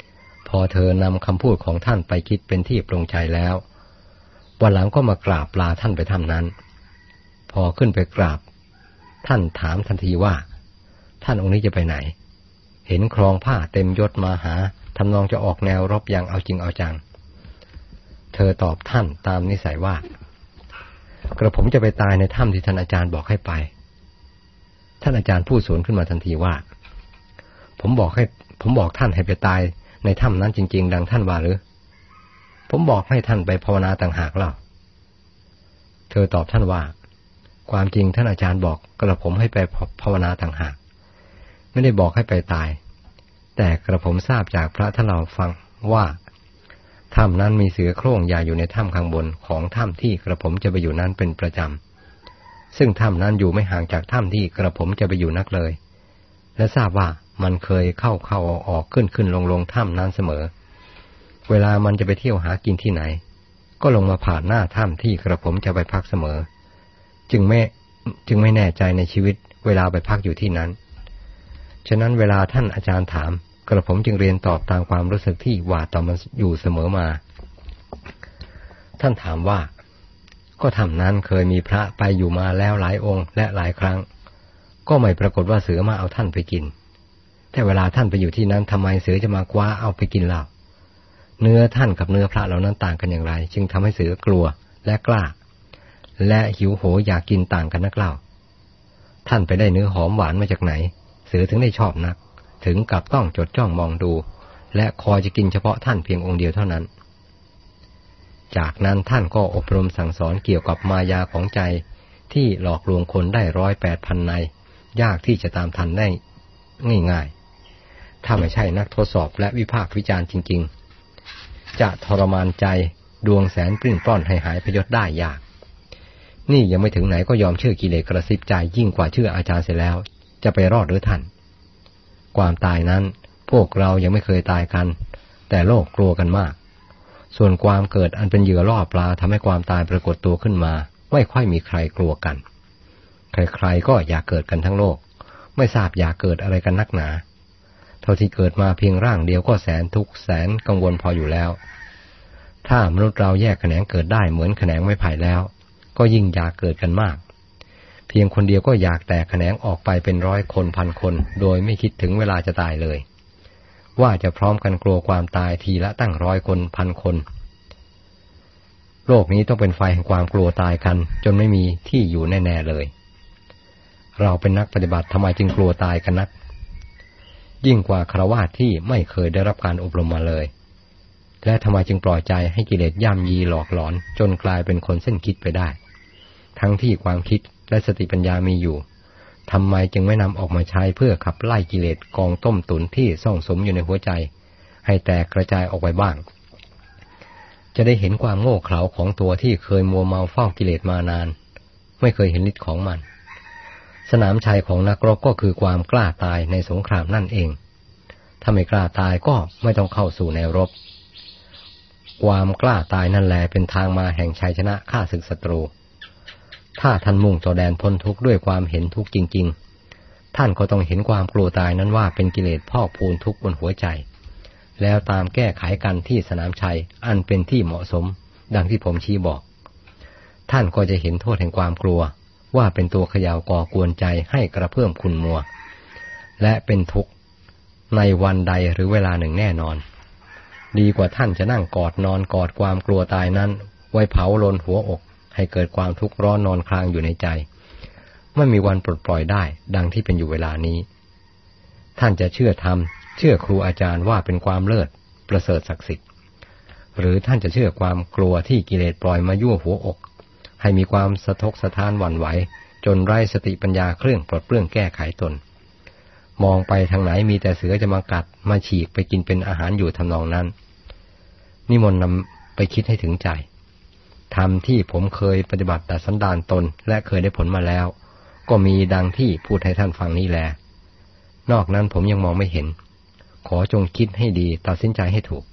ๆ พอเธอนำคำพูดของท่านไปคิดเป็นที่ปรงใจแล้ววันหลังก็มากราบลาท่านไปทำนั้น พอขึ้นไปกราบ ท่านถามทันทีว่า ท่านองค์นี้จะไปไหน เห็นครองผ้าเต็มยศมาหาทำนองจะออกแนวรบอย่างเอาจริงเอาจัง เธอตอบท่านตามนิสัยว่า กระผมจะไปตายในถ้ำที่ท่านอาจารย์บอกให้ไป ท่านอาจารย์พูดสวนขึ้นมาทันทีว่า ผมบอกให้ ผมบอกท่านให้ไปตายในถ้ำนั้นจริง ๆ ดังท่านว่าหรือ ผมบอกให้ท่านไปภาวนาต่างหากเล่า เธอตอบท่านว่า ความจริงท่านอาจารย์บอกกระผมให้ไปภาวนาต่างหาก ไม่ได้บอกให้ไปตาย แต่กระผมทราบจากพระท่านเราฟังว่า ถ้ำนั้นมีเสือโคร่งใหญ่อยู่ในถ้ำข้างบนของถ้ำที่กระผมจะไปอยู่นั้นเป็นประจำ ซึ่งถ้ำนั้นอยู่ไม่ห่างจากถ้ำที่กระผมจะไปอยู่นักเลย และทราบว่ามันเคยเข้าเข้าออกขึ้นขึ้นลงลงถ้ำนั้นเสมอ เวลามันจะไปเที่ยวหากินที่ไหน ก็ลงมาผ่านหน้าถ้ำที่กระผมจะไปพักเสมอ จึงไม่จึงไม่แน่ใจในชีวิตเวลาไปพักอยู่ที่นั้น ฉะนั้นเวลาท่านอาจารย์ถาม กระผมจึงเรียนตอบตามความรู้สึกที่หวาดต่อมันอยู่เสมอมา ท่านถามว่า ก็ทำนั้นเคยมีพระไปอยู่มาแล้วหลายองค์และหลายครั้ง ก็ไม่ปรากฏว่าเสือมาเอาท่านไปกิน แต่เวลาท่านไปอยู่ที่นั้นทำไมเสือจะมาคว้าเอาไปกินเล่าเนื้อท่านกับเนื้อพระเหล่านั้นต่างกันอย่างไร จึงทำให้เสือกลัวและกล้า และหิวโหยอยากกินต่างกันนักเล่า ท่านไปได้เนื้อหอมหวานมาจากไหน เสือถึงได้ชอบนัก ถึงกับต้องจดจ้องมองดู และคอยจะกินเฉพาะท่านเพียงองค์เดียวเท่านั้น จากนั้นท่านก็อบรมสั่งสอนเกี่ยวกับมายาของใจที่หลอกลวงคนได้ร้อยแปดพันในยากที่จะตามทันได้ง่ายๆ ถ้าไม่ใช่นักทดสอบและวิพากษ์วิจารณ์จริง ๆ จะทรมานใจดวงแสนปลิ้นปล้อนให้หายพยศได้ยาก นี่ยังไม่ถึงไหนก็ยอมเชื่อกิเลสกระซิบใจยิ่งกว่าเชื่ออาจารย์เสียแล้ว จะไปรอดหรือท่าน ความตายนั้น พวกเรายังไม่เคยตายกัน แต่โลกกลัวกันมาก ส่วนความเกิดอันเป็นเหยื่อล่อปลาทำให้ความตายปรากฏตัวขึ้นมา ไม่ค่อยมีใครกลัวกัน ใครๆก็อยากเกิดกันทั้งโลก ไม่ทราบอยากเกิดอะไรกันนักหนา เท่าที่เกิดมาเพียงร่างเดียวก็แสนทุกข์แสนกังวลพออยู่แล้ว ถ้ามนุษย์เราแยกแขนงเกิดได้เหมือนแขนงไม้ไผ่แล้ว ก็ยิ่งอยากเกิดกันมาก พียงคนเดียวก็อยากแตกแขนงออกไปเป็นร้อยคนพันคน โดยไม่คิดถึงเวลาจะตายเลย ว่าจะพร้อมกันกลัวความตายทีละตั้งร้อยคนพันคน โลกนี้ต้องเป็นไฟแห่งความกลัวตายกัน จนไม่มีที่อยู่แน่ๆเลย เราเป็นนักปฏิบัติทำไมจึงกลัวตายกันนัก ยิ่งกว่าครวาที่ไม่เคยได้รับการอบรมมาเลย และทำไมจึงปล่อยใจให้กิเลสย่ำยีหลอกหลอน จนกลายเป็นคนเส้นคิดไปได้ทั้งที่ความคิด และสติปัญญามีอยู่ทำไมจึงไม่นำออกมาใช้เพื่อขับไล่กิเลสกองต้มตุนที่ซ่องสมอยู่ในหัวใจ ให้แตกกระจายออกไปบ้าง จะได้เห็นความโง่เขลาของตัวที่เคยมัวเมาเฝ้ากิเลสมานาน ไม่เคยเห็นฤทธิ์ของมัน สนามชัยของนักรบก็คือความกล้าตายในสงครามนั่นเอง ถ้าไม่กล้าตายก็ไม่ต้องเข้าสู่แนวรบ ความกล้าตายนั่นแหละเป็นทางมาแห่งชัยชนะฆ่าศึกศัตรู ถ้าท่านมุ่งต่อแดนพ้นทุกข์ด้วยความเห็นทุกข์จริง ๆ ท่านก็ต้องเห็นความกลัวตายนั้นว่าเป็นกิเลสพ่อพูนทุกข์บนหัวใจ แล้วตามแก้ไขกันที่สนามชัยอันเป็นที่เหมาะสม ดังที่ผมชี้บอก ท่านก็จะเห็นโทษแห่งความกลัว ว่าเป็นตัวขยาวก่อกวนใจให้กระเพื่อมคุณมัว และเป็นทุกข์ในวันใดหรือเวลาหนึ่งแน่นอน ดีกว่าท่านจะนั่งกอดนอนกอดความกลัวตายนั้น ไว้เผาลนหัวอก ให้เกิดความทุกข์ร้อนนอนคลางอยู่ในใจ ไม่มีวันปลดปล่อยได้ ดังที่เป็นอยู่เวลานี้ ท่านจะเชื่อธรรม เชื่อครูอาจารย์ว่าเป็นความเลิศ ประเสริฐศักดิ์สิทธิ์ หรือท่านจะเชื่อความกลัวที่กิเลสปล่อยมายั่วหัวอก ให้มีความสะทกสะท้านหวั่นไหว จนไร้สติปัญญาเครื่องปลดเปลื้องแก้ไขตน มองไปทางไหนมีแต่เสือจะมากัด มาฉีกไปกินเป็นอาหารอยู่ทำนองนั้น นิมนต์นำไปคิดให้ถึงใจ ทำที่ผมเคยปฏิบัติแต่สันดานตนและเคยได้ผลมาแล้ว ก็มีดังที่พูดให้ท่านฟังนี้แหละนอกนั้นผมยังมองไม่เห็น ขอจงคิดให้ดีตัดสินใจให้ถูก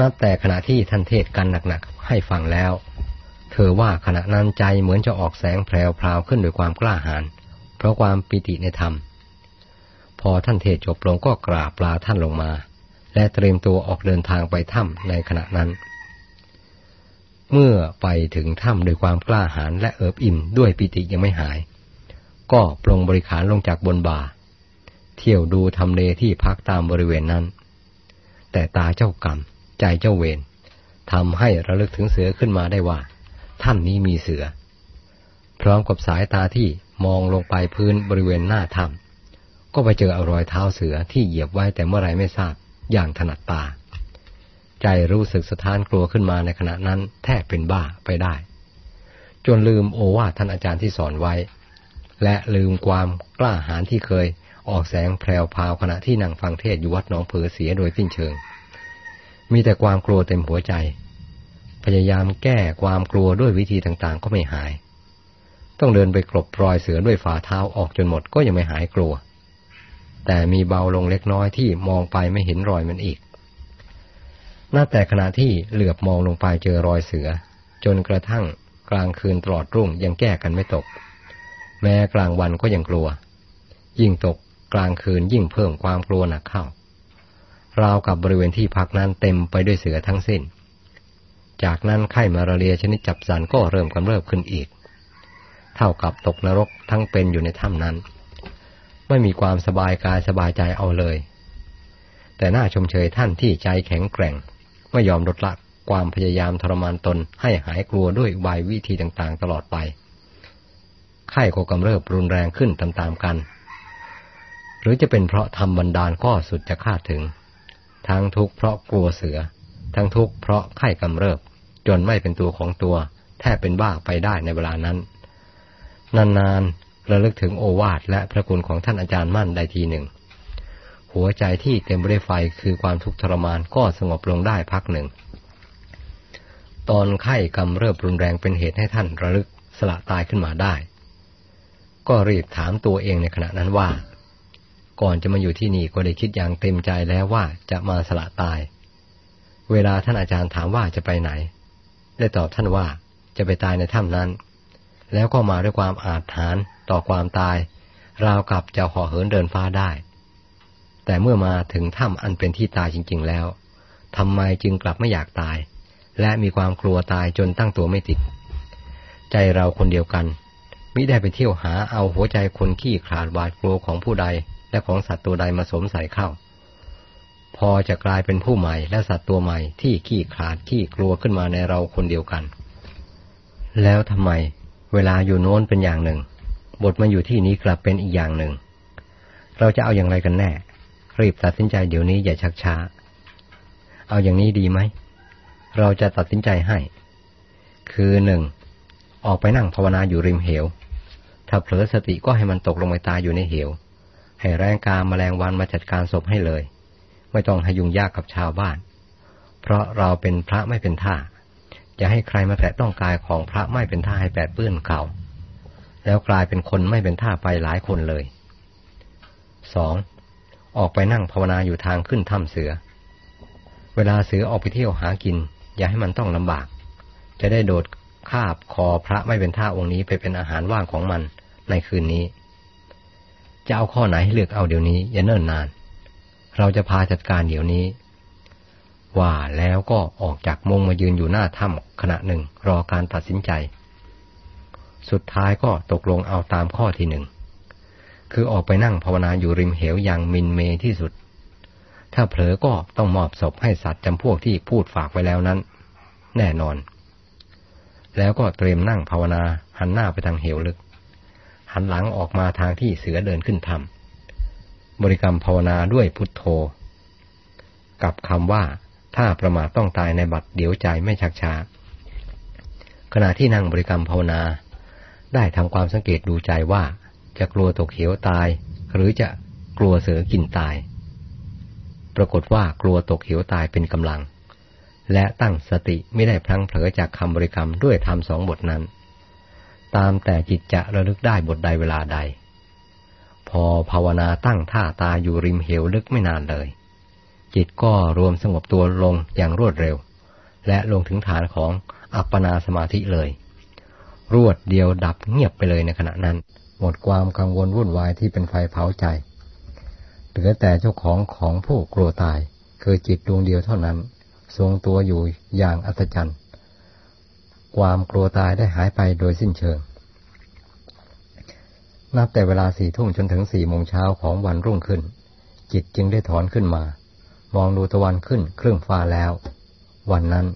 นับแต่ขณะที่ท่านเทศกันหนักๆให้ฟังแล้ว เธอว่าขณะนั้นใจเหมือนจะออกแสงแพรวๆขึ้นด้วยความกล้าหาญเพราะความปิติในธรรม พอท่านเทศจบลงก็กราบลาท่านลงมา และเตรียมตัวออกเดินทางไปถ้ำในขณะนั้น เมื่อไปถึงถ้ำโดยความกล้าหาญและเอิบอิ่มด้วยปิติยังไม่หาย ก็ปรงบริขารลงจากบนบ่า เที่ยวดูทำเลที่พักตามบริเวณนั้น แต่ตาเจ้ากรรม ใจเจ้าเวรทำให้ระลึกถึงเสือขึ้นมาได้ว่า ท่านนี้มีเสือ พร้อมกับสายตาที่มองลงไปพื้นบริเวณหน้าถ้ำก็ไปเจออรอยเท้าเสือที่เหยียบไว้แต่เมื่อไรไม่ทราบอย่างถนัดตา ใจรู้สึกสะท้านกลัวขึ้นมาในขณะนั้น แทบเป็นบ้าไปได้ จนลืมโอวาทท่านอาจารย์ที่สอนไว้ และลืมความกล้าหาญที่เคยออกแสงแพรวพาวขณะที่นั่งฟังเทศอยู่วัดหนองเผือเสียโดยสิ้นเชิง มีแต่ความกลัวเต็มหัวใจ พยายามแก้ความกลัวด้วยวิธีต่างๆ ก็ไม่หาย ต้องเดินไปกลบรอยเสือด้วยฝ่าเท้าออกจนหมดก็ยังไม่หายกลัว แต่มีเบาลงเล็กน้อยที่มองไปไม่เห็นรอยมันอีก น่าแต่ขณะที่เหลือบมองลงไปเจอรอยเสือ จนกระทั่งกลางคืนตลอดรุ่งยังแก้กันไม่ตก แม้กลางวันก็ยังกลัว ยิ่งตกกลางคืนยิ่งเพิ่มความกลัวหนักเข้าราวกับบริเวณที่พักนั้นเต็มไปด้วยเสือทั้งสิ้น จากนั้นไข้มาราเรียชนิดจับสันก็เริ่มกำเริบขึ้นอีก เท่ากับตกนรกทั้งเป็นอยู่ในถ้ำนั้น ไม่มีความสบายกายสบายใจเอาเลย แต่น่าชมเชยท่านที่ใจแข็งแกร่ง ไม่ยอมลดละความพยายามทรมานตนให้หายกลัวด้วยวายวิธีต่างๆ ตลอดไป ไข้ก็กำเริบรุนแรงขึ้นตามๆกัน หรือจะเป็นเพราะทำบันดาลก็สุดจะคาดถึง ทั้งทุกข์เพราะกลัวเสือ ทั้งทุกข์เพราะไข้กำเริบ จนไม่เป็นตัวของตัว แทบเป็นบ้าไปได้ในเวลานั้น นานๆระลึกถึงโอวาทและพระคุณของท่านอาจารย์มั่นได้ทีหนึ่ง หัวใจที่เต็มไปด้วยไฟคือความทุกข์ทรมานก็สงบลงได้พักหนึ่ง ตอนไข้กำเริบรุนแรงเป็นเหตุให้ท่านระลึกสละตายขึ้นมาได้ ก็รีบถามตัวเองในขณะนั้นว่า ก่อนจะมาอยู่ที่นี่ก็ได้คิดอย่างเต็มใจแล้วว่าจะมาสละตาย เวลาท่านอาจารย์ถามว่าจะไปไหน ได้ตอบท่านว่าจะไปตายในถ้ำนั้น แล้วก็มาด้วยความอาถรรพ์ต่อความตาย ราวกับจะห่อเหินเดินฟ้าได้ แต่เมื่อมาถึงถ้ำอันเป็นที่ตายจริง ๆ แล้วทำไมจึงกลับไม่อยากตาย และมีความกลัวตายจนตั้งตัวไม่ติด ใจเราคนเดียวกันมิได้ไปเที่ยวหาเอาหัวใจคนขี้ขลาดหวาดกลัวของผู้ใด และของสัตว์ตัวใดมาสมใส่เข้า พอจะกลายเป็นผู้ใหม่และสัตว์ตัวใหม่ที่ขี้ขาดขี้กลัวขึ้นมาในเราคนเดียวกัน แล้วทำไม เวลาอยู่โน้นเป็นอย่างหนึ่ง บทมาอยู่ที่นี้กลับเป็นอีกอย่างหนึ่ง เราจะเอาอย่างไรกันแน่ รีบตัดสินใจเดี๋ยวนี้อย่าชักช้า เอาอย่างนี้ดีไหม เราจะตัดสินใจให้ คือหนึ่ง ออกไปนั่งภาวนาอยู่ริมเหว ถ้าเผลอสติก็ให้มันตกลงไปตายอยู่ในเหว ให้แรงกาแมลงวันมาจัดการศพให้เลย ไม่ต้องให้ยุ่งยากกับชาวบ้าน เพราะเราเป็นพระไม่เป็นท่า จะให้ใครมาแตะต้องกายของพระไม่เป็นท่าให้แปดเปื้อนเขา แล้วกลายเป็นคนไม่เป็นท่าไปหลายคนเลยสอง ออกไปนั่งภาวนาอยู่ทางขึ้นถ้ำเสือ เวลาเสือออกไปเที่ยวหากิน อย่าให้มันต้องลำบาก จะได้โดดคาบคอพระไม่เป็นท่าองค์นี้ไปเป็นอาหารว่างของมันในคืนนี้ จะเอาข้อไหนให้เลือกเอาเดี๋ยวนี้ อย่าเนิ่นนาน เราจะพาจัดการเดี๋ยวนี้ ว่าแล้วก็ออกจากมงมายืนอยู่หน้าถ้ำขณะหนึ่งรอการตัดสินใจ สุดท้ายก็ตกลงเอาตามข้อที่หนึ่ง คือออกไปนั่งภาวนาอยู่ริมเหวอย่างมินเมที่สุด ถ้าเผลอก็ต้องมอบศพให้สัตว์จำพวกที่พูดฝากไว้แล้วนั้น แน่นอน แล้วก็เตรียมนั่งภาวนาหันหน้าไปทางเหวลึก หันหลังออกมาทางที่เสือเดินขึ้นถ้ำบริกรรมภาวนาด้วยพุทโธ กับคำว่าถ้าประมาทต้องตายในบัดเดี๋ยวใจไม่ชักช้าขณะที่นั่งบริกรรมภาวนา ได้ทำความสังเกตดูใจว่า จะกลัวตกเหวตาย หรือจะกลัวเสือกินตาย ปรากฏว่ากลัวตกเหวตายเป็นกำลัง และตั้งสติไม่ได้พลังเผลอจากคำบริกรรมด้วยทำสองบทนั้น ตามแต่จิตจะระลึกได้บทใดเวลาใด พอภาวนาตั้งท่าตาอยู่ริมเหวลึกไม่นานเลย จิตก็รวมสงบตัวลงอย่างรวดเร็ว และลงถึงฐานของอัปปนาสมาธิเลย รวดเดียวดับเงียบไปเลยในขณะนั้น หมดความกังวลวุ่นวายที่เป็นไฟเผาใจ เหลือแต่เจ้าของของผู้กลัวตาย คือจิตดวงเดียวเท่านั้น ทรงตัวอยู่อย่างอัศจรรย์ ความกลัวตายได้หายไปโดยสิ้นเชิง นับแต่เวลาสี่ทุ่มจนถึงสี่โมงเช้าของวันรุ่งขึ้น จิตจึงได้ถอนขึ้นมา มองดูตะวันขึ้นครึ่งฟ้าแล้ว วันนั้น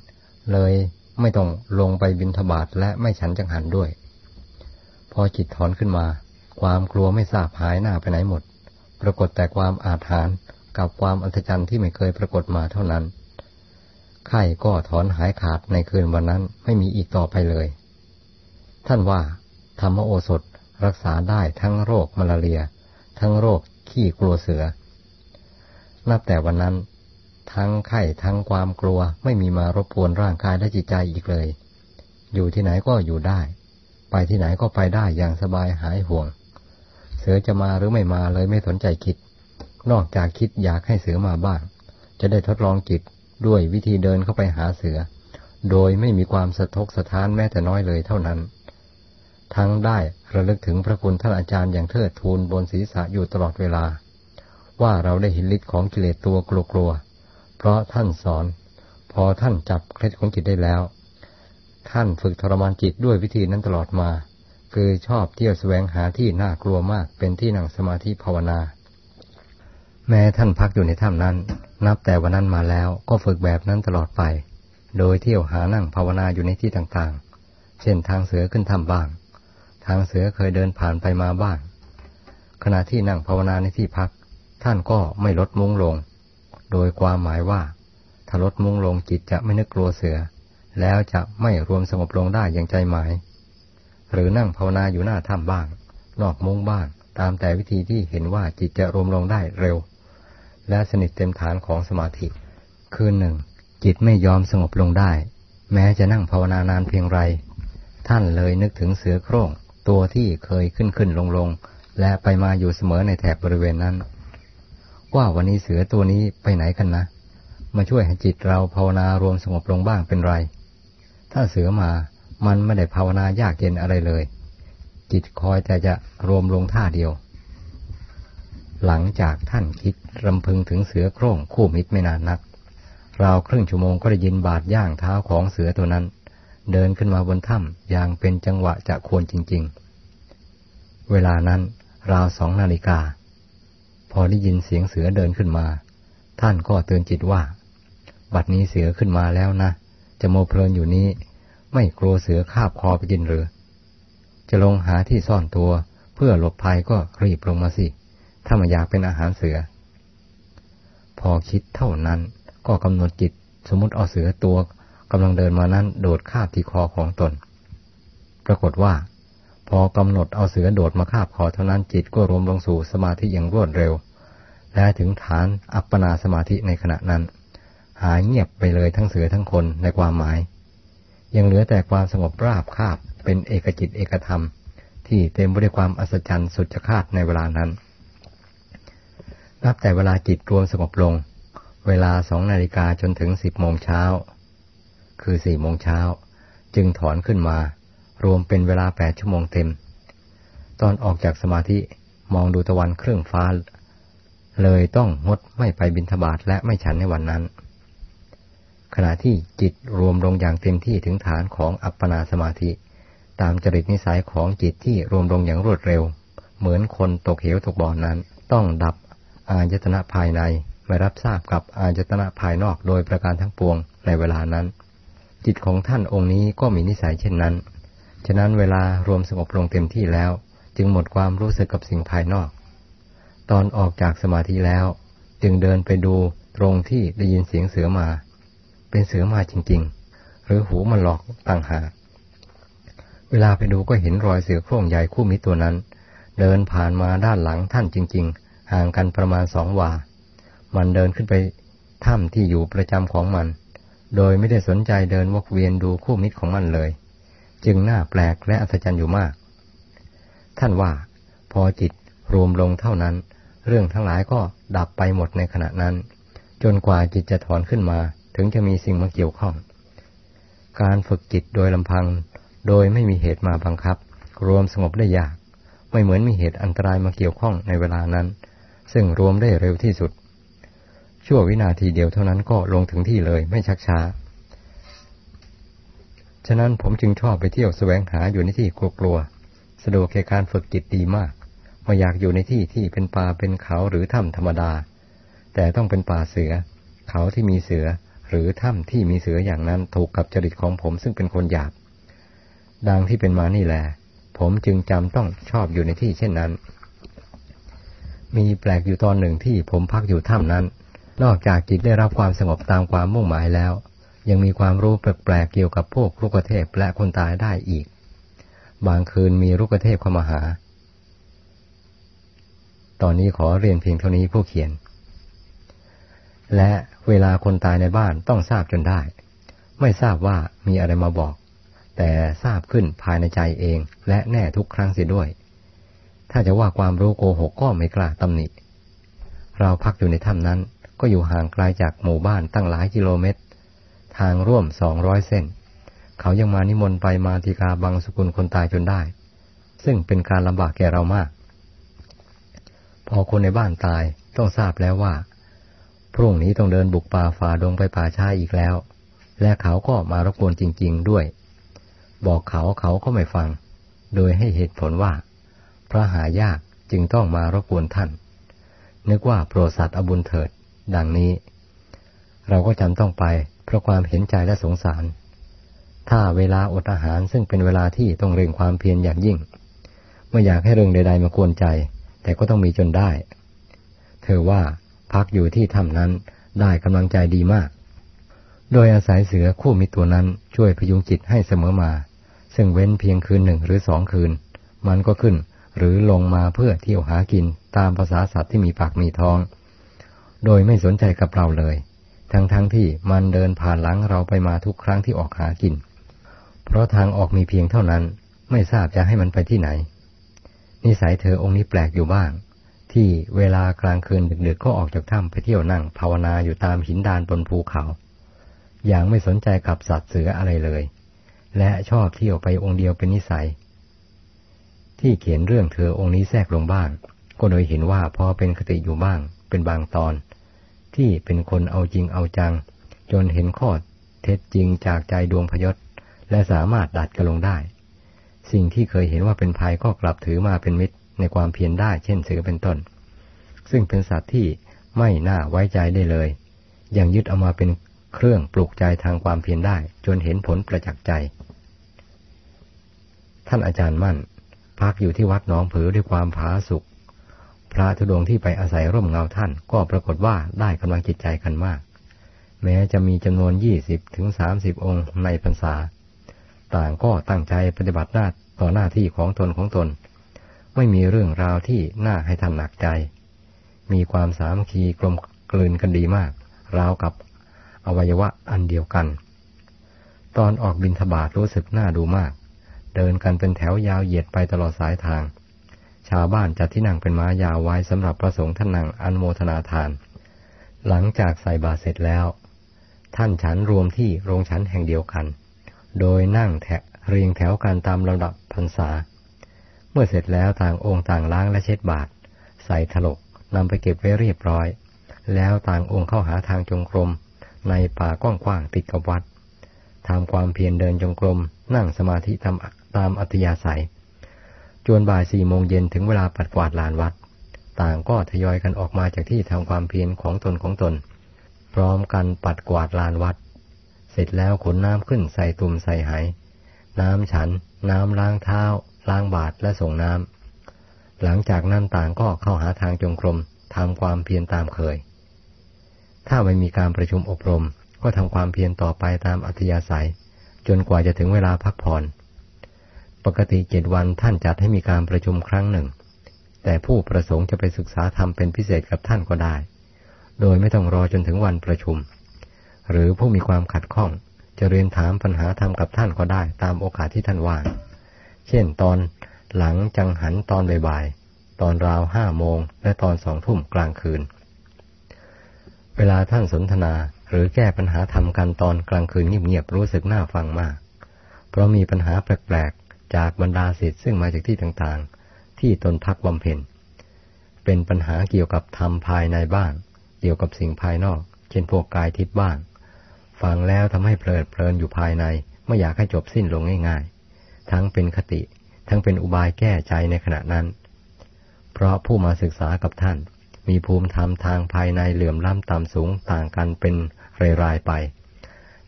เลยไม่ต้องลงไปบินทบาทและไม่ฉันจังหันด้วย พอจิตถอนขึ้นมา ความกลัวไม่ทราบหายหน้าไปไหนหมด ปรากฏแต่ความอาถรรพ์กับความอัศจรรย์ที่ไม่เคยปรากฏมาเท่านั้น ไข้ก็ถอนหายขาดในคืนวันนั้นไม่มีอีกต่อไปเลย ท่านว่า ธรรมโอสถรักษาได้ทั้งโรคมาลาเรีย ทั้งโรคขี้กลัวเสือ นับแต่วันนั้น ทั้งไข้ทั้งความกลัวไม่มีมารบกวนร่างกายและจิตใจอีกเลย อยู่ที่ไหนก็อยู่ได้ ไปที่ไหนก็ไปได้อย่างสบายหายห่วง เสือจะมาหรือไม่มาเลยไม่สนใจคิด นอกจากคิดอยากให้เสือมาบ้าง จะได้ทดลองจิตด้วยวิธีเดินเข้าไปหาเสือ โดยไม่มีความสะทกสะท้านแม้แต่น้อยเลยเท่านั้น ทั้งได้ระลึกถึงพระคุณท่านอาจารย์อย่างเทิดทูนบนศีรษะอยู่ตลอดเวลา ว่าเราได้เห็นฤทธิ์ของกิเลสตัวกลัวๆเพราะท่านสอน พอท่านจับเคล็ดของจิตได้แล้ว ท่านฝึกทรมานจิตด้วยวิธีนั้นตลอดมา คือชอบเที่ยวแสวงหาที่น่ากลัวมากเป็นที่นั่งสมาธิภาวนา แม้ท่านพักอยู่ในถ้ำนั้น นับแต่วันนั้นมาแล้วก็ฝึกแบบนั้นตลอดไป โดยเที่ยวหานั่งภาวนาอยู่ในที่ต่างๆ เช่นทางเสือขึ้นถ้ำบ้าง ทางเสือเคยเดินผ่านไปมาบ้าง ขณะที่นั่งภาวนาในที่พัก ท่านก็ไม่ลดมุ้งลง โดยความหมายว่าถ้าลดมุ้งลงจิตจะไม่นึกกลัวเสือ แล้วจะไม่รวมสงบลงได้อย่างใจหมาย หรือนั่งภาวนาอยู่หน้าถ้ำบ้าง นอกมุ้งบ้าง ตามแต่วิธีที่เห็นว่าจิตจะรวมลงได้เร็ว และสนิทเต็มฐานของสมาธิ คืนหนึ่งจิตไม่ยอมสงบลงได้ แม้จะนั่งภาวนานานเพียงไร ท่านเลยนึกถึงเสือโคร่ง ตัวที่เคยขึ้นขึ้นลงลงและไปมาอยู่เสมอในแถบบริเวณนั้น ว่าวันนี้เสือตัวนี้ไปไหนกันนะ มาช่วยให้จิตเราภาวนารวมสงบลงบ้างเป็นไร ถ้าเสือมามันไม่ได้ภาวนายากเย็นอะไรเลย จิตคอยแต่จะรวมลงท่าเดียว หลังจากท่านคิดรำพึงถึงเสือโคร่งคู่มิตรไม่นานนัก ราวครึ่งชั่วโมงก็ได้ยินบาดย่างเท้าของเสือตัวนั้น เดินขึ้นมาบนถ้ำอย่างเป็นจังหวะจะควรจริง ๆ เวลานั้นราวสองนาฬิกา พอได้ยินเสียงเสือเดินขึ้นมา ท่านก็เตือนจิตว่า บัดนี้เสือขึ้นมาแล้วนะ จะโมเพลินอยู่นี้ ไม่กลัวเสือคาบคอไปกินหรือ จะลงหาที่ซ่อนตัวเพื่อหลบภัยก็รีบลงมาสิ ถ้าไม่อยากเป็นอาหารเสือ พอคิดเท่านั้นก็กำหนดจิตสมมติเอาเสือตัวกำลังเดินมานั้นโดดคาบที่คอของตน ปรากฏว่า พอกำหนดเอาเสือโดดมาคาบคอเท่านั้นจิตก็รวมลงสู่สมาธิอย่างรวดเร็ว และถึงฐานอัปปนาสมาธิในขณะนั้น หายเงียบไปเลยทั้งเสือทั้งคนในความหมาย ยังเหลือแต่ความสงบราบคาบเป็นเอกจิตเอกธรรม ที่เต็มไปด้วยความอัศจรรย์สุดจะคาดในเวลานั้น นับแต่เวลาจิตรวมสงบลง เวลาสองนาฬิกาจนถึงสิบโมงเช้า คือสี่โมงเช้า จึงถอนขึ้นมา รวมเป็นเวลาแปดชั่วโมงเต็ม ตอนออกจากสมาธิมองดูตะวันเครื่องฟ้า เลยต้องงดไม่ไปบินทบาทและไม่ฉันในวันนั้น ขณะที่จิตรวมลงอย่างเต็มที่ถึงฐานของอัปปนาสมาธิ ตามจริตนิสัยของจิตที่รวมลงอย่างรวดเร็ว เหมือนคนตกเหวตกบ่อนนั้น ต้องดับอายตนะภายในไม่รับทราบกับอายตนะภายนอกโดยประการทั้งปวงในเวลานั้น จิตของท่านองค์นี้ก็มีนิสัยเช่นนั้น ฉะนั้นเวลารวมสงบลงเต็มที่แล้ว จึงหมดความรู้สึกกับสิ่งภายนอก ตอนออกจากสมาธิแล้ว จึงเดินไปดูตรงที่ได้ยินเสียงเสือมา เป็นเสือมาจริง ๆ หรือหูมันหลอกต่างหากเวลาไปดูก็เห็นรอยเสือโคร่งใหญ่คู่มิตรตัวนั้น เดินผ่านมาด้านหลังท่านจริง ๆ ห่างกันประมาณสองวา มันเดินขึ้นไปถ้ำที่อยู่ประจำของมัน โดยไม่ได้สนใจเดินวกเวียนดูคู่มิตรของมันเลย จึงน่าแปลกและอัศจรรย์อยู่มาก ท่านว่าพอจิตรวมลงเท่านั้น เรื่องทั้งหลายก็ดับไปหมดในขณะนั้น จนกว่าจิตจะถอนขึ้นมา ถึงจะมีสิ่งมาเกี่ยวข้อง การฝึกจิตโดยลำพัง โดยไม่มีเหตุมาบังคับ รวมสงบได้ยาก ไม่เหมือนมีเหตุอันตรายมาเกี่ยวข้องในเวลานั้น ซึ่งรวมได้เร็วที่สุด ชั่ววินาทีเดียวเท่านั้นก็ลงถึงที่เลยไม่ชักช้า ฉะนั้นผมจึงชอบไปเที่ยวแสวงหาอยู่ในที่กลัวๆสะดวกแก่การฝึกจิตดีมากไม่อยากอยู่ในที่ที่เป็นป่าเป็นเขาหรือถ้ำธรรมดา แต่ต้องเป็นป่าเสือ เขาที่มีเสือ หรือถ้ำที่มีเสืออย่างนั้นถูกกับจริตของผมซึ่งเป็นคนหยาบ ดังที่เป็นมานี่แหละผมจึงจำต้องชอบอยู่ในที่เช่นนั้น มีแปลกอยู่ตอนหนึ่งที่ผมพักอยู่ถ้ำนั้น นอกจากจิตได้รับความสงบตามความมุ่งหมายแล้ว ยังมีความรู้แปลกๆเกี่ยวกับพวกลูกเทพและคนตายได้อีก บางคืนมีลูกเทพเข้ามาหา ตอนนี้ขอเรียนเพียงเท่านี้ผู้เขียน และเวลาคนตายในบ้านต้องทราบจนได้ ไม่ทราบว่ามีอะไรมาบอก แต่ทราบขึ้นภายในใจเองและแน่ทุกครั้งเสียด้วย ถ้าจะว่าความรู้โกหกก็ไม่กล้าตำหนิ เราพักอยู่ในถ้ำนั้น ก็อยู่ห่างไกลาจากหมู่บ้านตั้งหลายกิโลเมตร ทางร่วมสองร้อยเส้น เขายังมานิมนต์ไปมาติกาบังสกุลคนตายจนได้ ซึ่งเป็นการลำบากแก่เรามาก พอคนในบ้านตายต้องทราบแล้วว่า พรุ่งนี้ต้องเดินบุกป่าฝ่าดงไปป่าช้าอีกแล้ว และเขาก็มารบกวนจริง ๆด้วย บอกเขาเขาก็ไม่ฟัง โดยให้เหตุผลว่า พระหายากจึงต้องมารบกวนท่าน นึกว่าโปรดสัตว์อบุญเถิด ดังนี้ เราก็จำต้องไปเพราะความเห็นใจและสงสาร ถ้าเวลาอดอาหารซึ่งเป็นเวลาที่ต้องเร่งความเพียรอย่างยิ่งเมื่ออยากให้เรื่องใด ๆมากวนใจ แต่ก็ต้องมีจนได้ เธอว่า พักอยู่ที่ถ้ำนั้นได้กำลังใจดีมาก โดยอาศัยเสือคู่มิตรตัวนั้นช่วยพยุงจิตให้เสมอมา ซึ่งเว้นเพียงคืนหนึ่งหรือสองคืน มันก็ขึ้นหรือลงมาเพื่อเที่ยวหากินตามภาษาสัตว์ที่มีปากมีท้อง โดยไม่สนใจกับเราเลย ทั้งๆทที่มันเดินผ่านหลังเราไปมาทุกครั้งที่ออกหากิน เพราะทางออกมีเพียงเท่านั้น ไม่ทราบจะให้มันไปที่ไหน นิสัยเธอองค์นี้แปลกอยู่บ้าง ที่เวลากลางคืนดึกๆก็ออกจากถ้ำไปเที่ยวนั่ง ภาวนาอยู่ตามหินดานบนภูเขา อย่างไม่สนใจกับสัตว์เสืออะไรเลย และชอบเที่ยวไปองค์เดียวเป็นนิสัย ที่เขียนเรื่องเธอองค์นี้แทรกลงบ้าง ก็โดยเห็นว่าพอเป็นคติอยู่บ้าง เป็นบางตอน ที่เป็นคนเอาจริงเอาจัง จนเห็นข้อเท็จจริงจากใจดวงพยศและสามารถดัดกระลงได้ สิ่งที่เคยเห็นว่าเป็นภัยก็กลับถือมาเป็นมิตร ในความเพียรได้เช่นเสือเป็นต้น ซึ่งเป็นสัตว์ที่ไม่น่าไว้ใจได้เลย ยังยึดเอามาเป็นเครื่องปลุกใจทางความเพียรได้ จนเห็นผลประจักษ์ใจ ท่านอาจารย์มั่น พักอยู่ที่วัดหนองผือด้วยความผาสุกพระธุดงที่ไปอาศัยร่มเงาท่านก็ปรากฏว่าได้กำลังจิตใจกันมาก แม้จะมีจำนวนยี่สิบถึงสามสิบองค์ในพรรษา ต่างก็ตั้งใจปฏิบัติหน้าต่อหน้าที่ของตนของตน ไม่มีเรื่องราวที่น่าให้ท่านหนักใจ มีความสามัคคีกลมกลืนกันดีมาก ราวกับอวัยวะอันเดียวกัน ตอนออกบินทบาทรู้สึกน่าดูมาก เดินกันเป็นแถวยาวเหยียดไปตลอดสายทาง ชาวบ้านจัดที่นั่งเป็นม้ายาวไว้สำหรับประสงค์ท่านนั่งอันโมทนาทาน หลังจากใส่บาตรเสร็จแล้ว ท่านฉันรวมที่โรงฉันแห่งเดียวกัน โดยนั่งแถเรียงแถวกันตามลำดับพรรษา เมื่อเสร็จแล้วต่างองค์ต่างล้างและเช็ดบาตรใส่ถลกนำไปเก็บไว้เรียบร้อย แล้วต่างองค์เข้าหาทางจงกรม ในป่ากว้างๆติดกับวัดทำความเพียรเดินจงกรม นั่งสมาธิทำตามอัธยาศัย จวนบ่ายสี่โมงเย็นถึงเวลาปัดกวาดลานวัด ต่างก็ทยอยกันออกมาจากที่ทำความเพียรของตนของตน พร้อมกันปัดกวาดลานวัด เสร็จแล้วขนน้ำขึ้นใส่ตุ่มใส่ไหน้ำฉัน น้ำล้างเท้า ล้างบาทและส่งน้ำ หลังจากนั้นต่างก็เข้าหาทางจงกรมทำความเพียรตามเคย ถ้าไม่มีการประชุมอบรม ก็ทำความเพียรต่อไปตามอัธยาศัย จนกว่าจะถึงเวลาพักผ่อน ปกติเจ็ดวันท่านจัดให้มีการประชุมครั้งหนึ่ง แต่ผู้ประสงค์จะไปศึกษาธรรมเป็นพิเศษกับท่านก็ได้ โดยไม่ต้องรอจนถึงวันประชุม หรือผู้มีความขัดข้องจะเรียนถามปัญหาธรรมกับท่านก็ได้ตามโอกาสที่ท่านว่าง เช่นตอนหลังจังหันตอนบ่ายๆ ตอนราวห้าโมงและตอนสองทุ่มกลางคืน เวลาท่านสนทนาหรือแก้ปัญหาธรรมกันตอนกลางคืนเงียบๆรู้สึกน่าฟังมาก เพราะมีปัญหาแปลกๆ จากบรรดาศิษย์ซึ่งมาจากที่ต่างๆ ที่ตนพักบำเพ็ญ เป็นปัญหาเกี่ยวกับธรรมภายในบ้าง เกี่ยวกับสิ่งภายนอก เช่นพวกกายทิพย์บ้าง ฟังแล้วทำให้เพลิดเพลินอยู่ภายในไม่อยากให้จบสิ้นลงง่ายๆ ทั้งเป็นคติ ทั้งเป็นอุบายแก้ใจในขณะนั้น เพราะผู้มาศึกษากับท่าน มีภูมิธรรมทางภายในเหลื่อมล้ำต่ำสูงต่างกันเป็นรายๆไป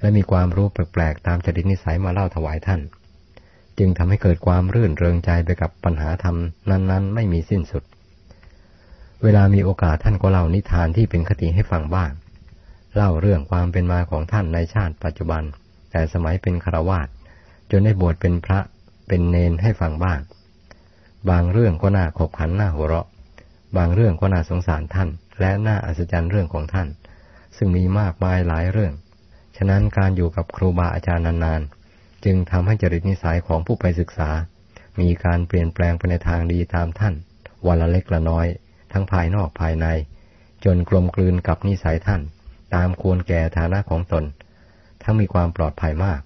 และมีความรู้แปลกๆตามจริตนิสัยมาเล่าถวายท่าน จึงทำให้เกิดความรื่นเริงใจไปกับปัญหาธรรมนั้นๆ ไม่มีสิ้นสุด เวลามีโอกาสท่านก็เล่านิทานที่เป็นคติให้ฟังบ้าง เล่าเรื่องความเป็นมาของท่านในชาติปัจจุบัน แต่สมัยเป็นครวาสจนได้บวชเป็นพระ เป็นเนนให้ฟังบ้าง บางเรื่องก็น่าขบขันน่าหัวเราะ บางเรื่องก็น่าสงสารท่าน และน่าอัศจรรย์เรื่องของท่าน ซึ่งมีมากมายหลายเรื่อง ฉะนั้นการอยู่กับครูบาอาจารย์นานๆ จึงทำให้จริตนิสัยของผู้ไปศึกษา มีการเปลี่ยนแปลงไปในทางดีตามท่าน วันละเล็กละน้อย ทั้งภายนอกภายใน จนกลมกลืนกับนิสัยท่าน ตามควรแก่ฐานะของตน ทั้งมีความปลอดภัยมาก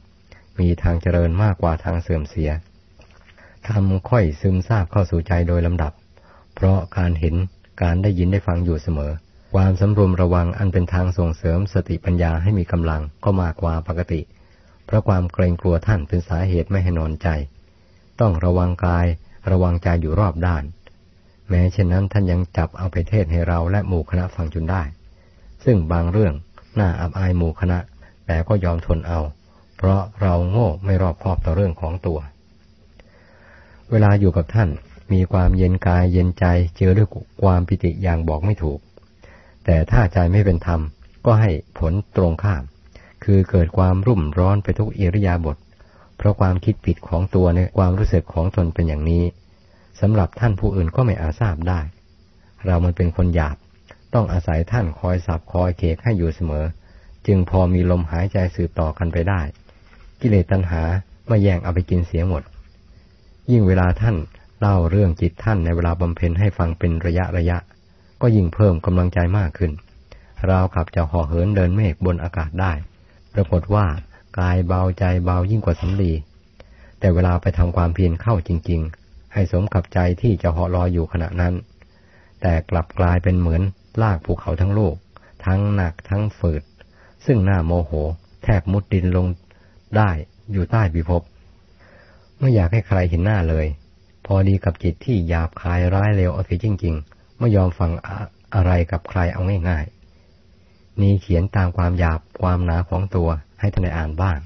มีทางเจริญมากกว่าทางเสื่อมเสีย ทำค่อยซึมซาบเข้าสู่ใจโดยลำดับ เพราะการเห็นการได้ยินได้ฟังอยู่เสมอ ความสำรวมระวังอันเป็นทางส่งเสริมสติปัญญาให้มีกำลังก็มากกว่าปกติ เพราะความเกรงกลัวท่านเป็นสาเหตุไม่ให้นอนใจ ต้องระวังกายระวังใจอยู่รอบด้าน แม้เช่นนั้นท่านยังจับเอาไปเทศให้เราและหมู่คณะฟังจนได้ ซึ่งบางเรื่องน่าอับอายหมู่คณะ แต่ก็ยอมทนเอา เพราะเราโง่ไม่รอบคอบต่อเรื่องของตัว เวลาอยู่กับท่านมีความเย็นกายเย็นใจเจอด้วยความปิติอย่างบอกไม่ถูก แต่ถ้าใจไม่เป็นธรรมก็ให้ผลตรงข้าม คือเกิดความรุ่มร้อนไปทุกอิริยาบถเพราะความคิดผิดของตัวในความรู้สึกของตนเป็นอย่างนี้สำหรับท่านผู้อื่นก็ไม่อาจทราบได้ เรามันเป็นคนหยาบ ต้องอาศัยท่านคอยสับคอยเคกให้อยู่เสมอ จึงพอมีลมหายใจสืบต่อกันไปได้ กิเลสตัณหาไม่แย่งเอาไปกินเสียหมด ยิ่งเวลาท่านเล่าเรื่องจิตท่านในเวลาบำเพ็ญให้ฟังเป็นระยะระยะ ก็ยิ่งเพิ่มกำลังใจมากขึ้น เราขับจะห่อเหินเดินเมฆบนอากาศได้ ปรากฏว่ากายเบาใจเบายิ่งกว่าสำลี แต่เวลาไปทำความเพียรเข้าจริง ๆ ให้สมกับใจที่จะหาะลอยอยู่ขณะนั้น แต่กลับกลายเป็นเหมือนลากภูเขาทั้งโลก ทั้งหนักทั้งฝืด ซึ่งหน้าโมโห แทบมุดดินลงได้อยู่ใต้บิภพ ไม่อยากให้ใครเห็นหน้าเลย พอดีกับจิตที่หยาบคายร้ายเร็วเอาเสียจริง ๆ ไม่ยอมฟังอะไรกับใครเอาง่ายๆนี้เขียนตามความหยาบความหนาของตัวให้ท่านได้อ่านบ้าง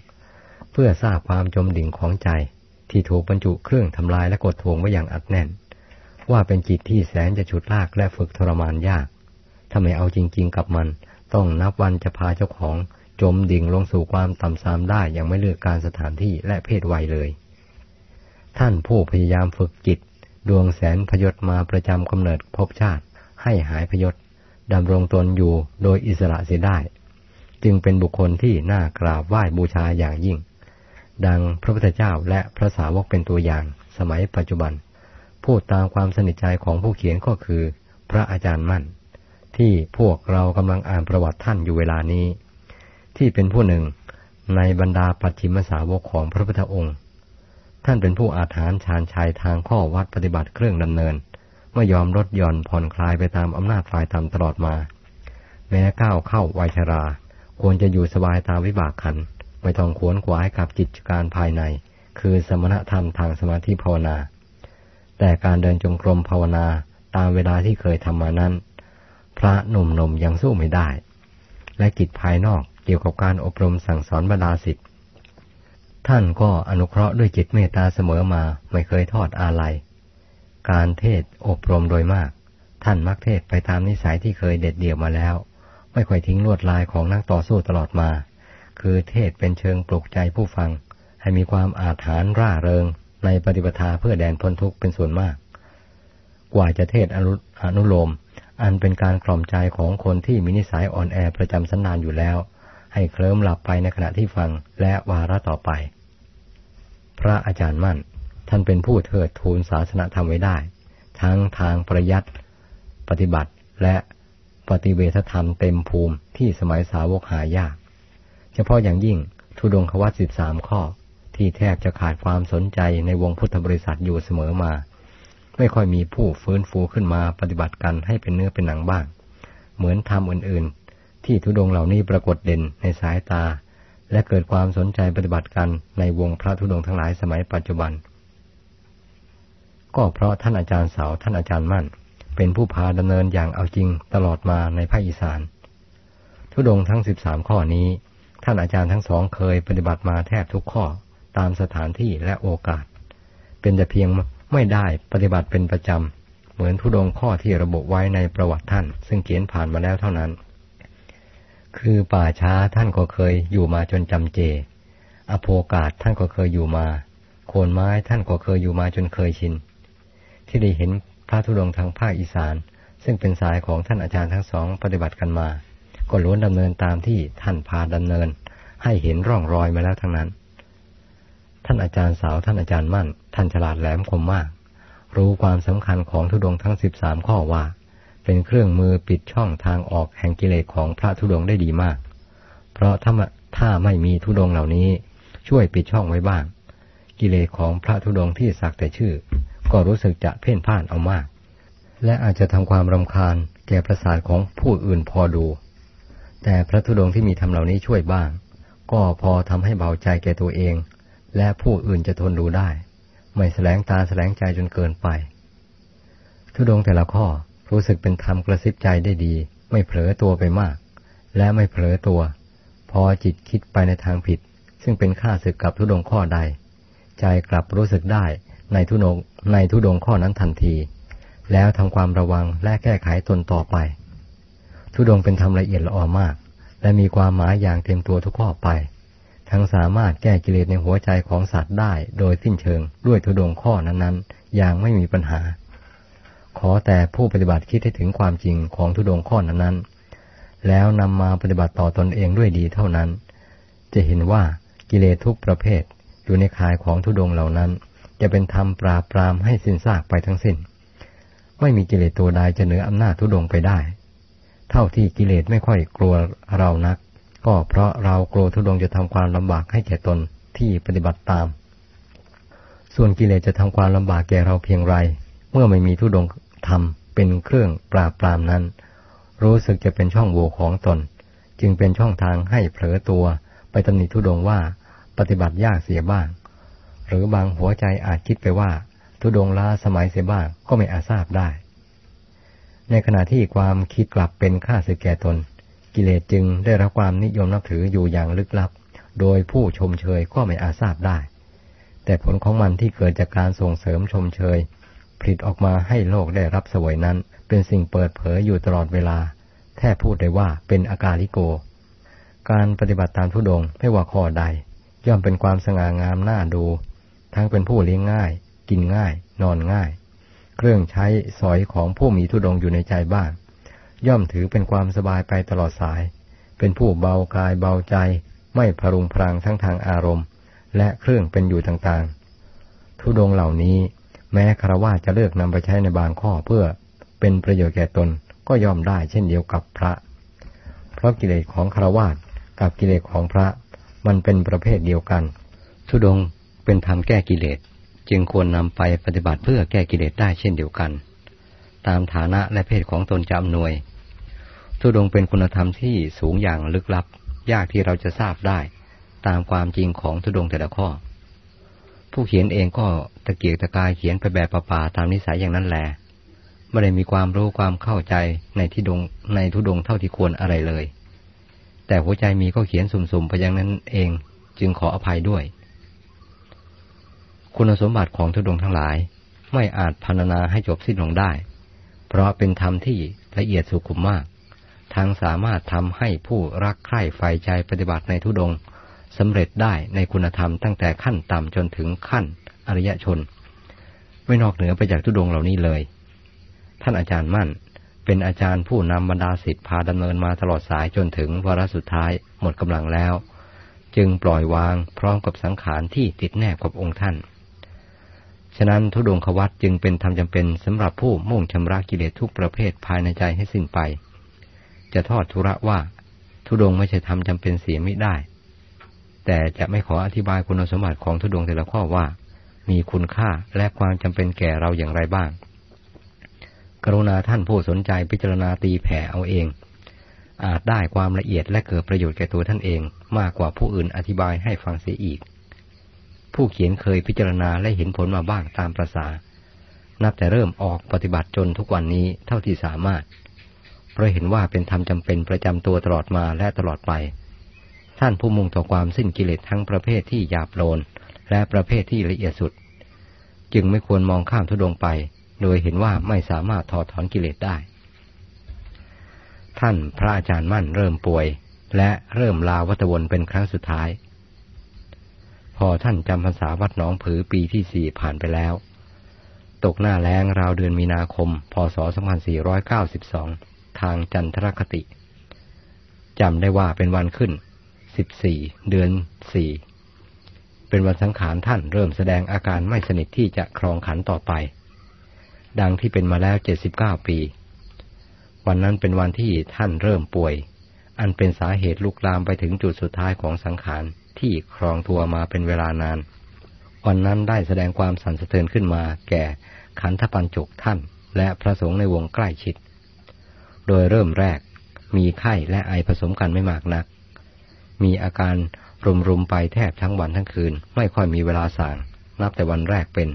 เพื่อทราบความจมดิ่งของใจ ที่ถูกบรรจุเครื่องทำลายและกดทวงไว้อย่างอัดแน่น ว่าเป็นจิตที่แสนจะฉุดลากและฝึกทรมานยากถ้าไม่เอาจริง ๆ กับมัน ต้องนับวันจะพาเจ้าของจมดิ่งลงสู่ความต่ำทรามได้อย่างไม่เลือกการสถานที่และเพศวัยเลย ท่านผู้พยายามฝึกจิต ดวงแสนพยศมาประจำกำเนิดภพชาติ ให้หายพยศดำรงตนอยู่โดยอิสระเสียได้ จึงเป็นบุคคลที่น่ากราบไหว้บูชาอย่างยิ่ง ดังพระพุทธเจ้าและพระสาวกเป็นตัวอย่างสมัยปัจจุบัน พูดตามความสนิทใจของผู้เขียนก็คือ พระอาจารย์มั่น ที่พวกเรากำลังอ่านประวัติท่านอยู่เวลานี้ ที่เป็นผู้หนึ่งในบรรดาปัจฉิมสาวกของพระพุทธองค์ ท่านเป็นผู้อาถรรพ์ชาญชายทางข้อวัดปฏิบัติเครื่องดำเนินไม่ยอมลดหย่อนผ่อนคลายไปตามอำนาจฝ่ายธรรมตลอดมา แม้ก้าวเข้าวัยชรา ควรจะอยู่สบายตามวิบากขัน ไม่ต้องขวนขวายกับจิตการภายใน คือสมณธรรมทางสมาธิภาวนา แต่การเดินจงกรมภาวนาตามเวลาที่เคยทำมานั้น พระหนุ่มๆยังสู้ไม่ได้ และกิจภายนอกเกี่ยวกับการอบรมสั่งสอนบรรดาสิทธิ์ ท่านก็อนุเคราะห์ด้วยจิตเมตตาเสมอมาไม่เคยทอดอาลัย การเทศอบรมโดยมาก ท่านมักเทศไปตามนิสัยที่เคยเด็ดเดี่ยวมาแล้ว ไม่ค่อยทิ้งลวดลายของนักต่อสู้ตลอดมา คือเทศเป็นเชิงปลุกใจผู้ฟัง ให้มีความอาถรรพ์ร่าเริง ในปฏิปทาเพื่อแดนพ้นทุกข์เป็นส่วนมาก กว่าจะเทศอนุโลม อันเป็นการกล่อมใจของคนที่มีนิสัยอ่อนแอประจำสันนานอยู่แล้ว ให้เคลิ้มหลับไปในขณะที่ฟังและวาระต่อไป พระอาจารย์มั่น ท่านเป็นผู้เทิดทูนศาสนาธรรมไว้ได้ ทั้งทางประยัดปฏิบัติและปฏิเวทธรรมเต็มภูมิที่สมัยสาวกหายาก เฉพาะอย่างยิ่งทุดงควัตสิบสามข้อ ที่แทบจะขาดความสนใจในวงพุทธบริษัทอยู่เสมอมา ไม่ค่อยมีผู้ฟื้นฟูขึ้นมาปฏิบัติกันให้เป็นเนื้อเป็นหนังบ้าง เหมือนธรรมอื่น ที่ทุดงเหล่านี้ปรากฏเด่นในสายตา และเกิดความสนใจปฏิบัติกันในวงพระทุดงทั้งหลายสมัยปัจจุบัน ก็เพราะท่านอาจารย์สาวท่านอาจารย์มั่น เป็นผู้พาดำเนินอย่างเอาจริงตลอดมาในภาคอีสานทุดงทั้งสิบสามข้อนี้ ท่านอาจารย์ทั้งสองเคยปฏิบัติมาแทบทุกข้อตามสถานที่และโอกาส เป็นแต่เพียงไม่ได้ปฏิบัติเป็นประจำ เหมือนทุดงข้อที่ระบุไว้ในประวัติท่าน ซึ่งเขียนผ่านมาแล้วเท่านั้น คือป่าช้าท่านก็เคยอยู่มาจนจำเจ อโภกาศท่านก็เคยอยู่มา โคนไม้ท่านก็เคยอยู่มาจนเคยชิน ที่ได้เห็นพระธุดงทางภาคอีสาน ซึ่งเป็นสายของท่านอาจารย์ทั้งสองปฏิบัติกันมา ก็ล้วนดำเนินตามที่ท่านพาดำเนิน ให้เห็นร่องรอยมาแล้วทั้งนั้น ท่านอาจารย์สาวท่านอาจารย์มั่น ท่านฉลาดแหลมคมมาก รู้ความสำคัญของธุดงทั้งสิบสามข้อว่า เป็นเครื่องมือปิดช่องทางออกแห่งกิเลสของพระธุดงได้ดีมาก เพราะถ้าถ้าไม่มีทุดงเหล่านี้ ช่วยปิดช่องไว้บ้าง กิเลสของพระทุดงที่สักแต่ชื่อ ก็รู้สึกจะเพ่นพ่านเอามาก และอาจจะทำความรำคาญแก่ประสาทของผู้อื่นพอดู แต่พระธุดงที่มีทำเหล่านี้ช่วยบ้าง ก็พอทำให้เบาใจแก่ตัวเอง และผู้อื่นจะทนดูได้ ไม่แสลงตาแสลงใจจนเกินไปทุดงแต่ละข้อ รู้สึกเป็นธรรมกระซิบใจได้ดี ไม่เผลอตัวไปมาก และไม่เผลอตัว พอจิตคิดไปในทางผิด ซึ่งเป็นค่าศึกกับทุดงข้อใด ใจกลับรู้สึกได้ในทุดงในทุดงข้อนั้นทันที แล้วทำความระวังและแก้ไขตนต่อไป ทุดงเป็นธรรมละเอียดละออมาก และมีความหมายอย่างเต็มตัวทุกข้อไป ทั้งสามารถแก้กิเลสในหัวใจของสัตว์ได้ โดยสิ้นเชิงด้วยทุดงข้อนั้นๆ อย่างไม่มีปัญหา ขอแต่ผู้ปฏิบัติคิดให้ถึงความจริงของทุดงข้อนั้นๆ แล้วนำมาปฏิบัติต่อตอนเองด้วยดีเท่านั้น จะเห็นว่ากิเลสทุกประเภทอยู่ในคายของทุดงเหล่านั้น จะเป็นธรรมปราบปรามให้สิ้นซากไปทั้งสิ้น ไม่มีกิเลสตัวใดจะเหนืออำนาจทุดงไปได้ เท่าที่กิเลสไม่ค่อยกลัวเรานัก ก็เพราะเรากลัวทุดงจะทำความลำบากให้แก่ตนที่ปฏิบัติตาม ส่วนกิเลสจะทำความลำบากแก่เราเพียงไร เมื่อไม่มีทุดงทำเป็นเครื่องปราบปรามนั้น รู้สึกจะเป็นช่องโหว่ของตน จึงเป็นช่องทางให้เผลอตัวไปตำหนิทุดงว่าปฏิบัติยากเสียบ้าง หรือบางหัวใจอาจคิดไปว่า ทุดงล้าสมัยเสียบ้างก็ไม่อาจทราบได้ ในขณะที่ความคิดกลับเป็นค่าสึกแก่ตน กิเลสจึงได้รับความนิยมนับถืออยู่อย่างลึกลับ โดยผู้ชมเชยก็ไม่อาจทราบได้ แต่ผลของมันที่เกิดจากการส่งเสริมชมเชย ผลิตออกมาให้โลกได้รับสวยนั้น เป็นสิ่งเปิดเผยอยู่ตลอดเวลา แทบพูดได้ว่าเป็นอาการลิโก การปฏิบัติตามทุดงไม่ว่าข้อใด ย่อมเป็นความสง่างามน่าดู ทั้งเป็นผู้เลี้ยงง่าย กินง่าย นอนง่าย เครื่องใช้สอยของผู้มีทุดงอยู่ในใจบ้างย่อมถือเป็นความสบายไปตลอดสาย เป็นผู้เบากายเบาใจ ไม่พรุงพรางทั้งทางอารมณ์ และเครื่องเป็นอยู่ต่างๆ ทุดงเหล่านี้ แม้คารวะจะเลือกนำไปใช้ในบางข้อเพื่อเป็นประโยชน์แก่ตนก็ย่อมได้เช่นเดียวกับพระ เพราะกิเลสของคารวะกับกิเลสของพระ มันเป็นประเภทเดียวกันทุดงเป็นธรรมแก้กิเลสจึงควรนำไปปฏิบัติเพื่อแก้กิเลสได้เช่นเดียวกัน ตามฐานะและเพศของตนจะอำนวย ทุดงเป็นคุณธรรมที่สูงอย่างลึกลับ ยากที่เราจะทราบได้ ตามความจริงของทุดงแต่ละข้อ ผู้เขียนเองก็ตะเกียกตะกายเขียนไปแบบป่าๆตามนิสัยอย่างนั้นแหละไม่ได้มีความรู้ความเข้าใจในที่ดงในทุดงเท่าที่ควรอะไรเลย แต่หัวใจมีก็เขียนสุ่มๆไปอย่างนั้นเองจึงขออภัยด้วย คุณสมบัติของทุดงทั้งหลาย ไม่อาจพรรณนาให้จบสิ้นลงได้ เพราะเป็นธรรมที่ละเอียดสุขุมมาก ทั้งสามารถทำให้ผู้รักใคร่ใฝ่ใจปฏิบัติในทุดง สำเร็จได้ในคุณธรรมตั้งแต่ขั้นต่ำจนถึงขั้นอริยชน ไม่นอกเหนือไปจากทุดงเหล่านี้เลย ท่านอาจารย์มั่น เป็นอาจารย์ผู้นำบรรดาสิทธิ์พาดำเนินมาตลอดสายจนถึงวาระสุดท้ายหมดกำลังแล้ว จึงปล่อยวางพร้อมกับสังขารที่ติดแนบกับองค์ท่าน ฉะนั้นทุดงควัตจึงเป็นธรรมจำเป็นสำหรับผู้มุ่งชำระกิเลสทุกประเภทภายในใจให้สิ้นไป จะทอดทุระว่าทุดงไม่ใช่ธรรมจำเป็นเสียไม่ได้ แต่จะไม่ขออธิบายคุณสมบัติของทุดงแต่ละข้อว่า มีคุณค่าและความจำเป็นแก่เราอย่างไรบ้าง กรุณาท่านผู้สนใจพิจารณาตีแผ่เอาเอง อาจได้ความละเอียดและเกิดประโยชน์แก่ตัวท่านเอง มากกว่าผู้อื่นอธิบายให้ฟังเสียอีก ผู้เขียนเคยพิจารณาและเห็นผลมาบ้างตามประษา นับแต่เริ่มออกปฏิบัติจนทุกวันนี้เท่าที่สามารถ เพราะเห็นว่าเป็นธรรมจำเป็นประจำตัวตลอดมาและตลอดไป ท่านผู้มุ่งต่อความสิ้นกิเลสทั้งประเภทที่หยาบโลน และประเภทที่ละเอียดสุด จึงไม่ควรมองข้ามทุดงไป โดยเห็นว่าไม่สามารถถอดถอนกิเลสได้ ท่านพระอาจารย์มั่นเริ่มป่วย และเริ่มลาวัตวนเป็นครั้งสุดท้าย พอท่านจำพรรษาวัดหนองผือปีที่สี่ผ่านไปแล้ว ตกหน้าแล้งราวเดือนมีนาคม พศ 2492 ทางจันทรคติจำได้ว่าเป็นวันขึ้น 14เดือน4เป็นวันสังขารท่านเริ่มแสดงอาการไม่สนิทที่จะครองขันต่อไป ดังที่เป็นมาแล้ว79ปี วันนั้นเป็นวันที่ท่านเริ่มป่วย อันเป็นสาเหตุลุกลามไปถึงจุดสุดท้ายของสังขารที่ครองตัวมาเป็นเวลานาน วันนั้นได้แสดงความสั่นสะเทือนขึ้นมาแก่ขันธปัญจุกท่าน และพระสงฆ์ในวงใกล้ชิด โดยเริ่มแรกมีไข้และไอผสมกันไม่มากนัก มีอาการรุมๆไปแทบทั้งวันทั้งคืน ไม่ค่อยมีเวลาสั่งนับแต่วันแรกเป็น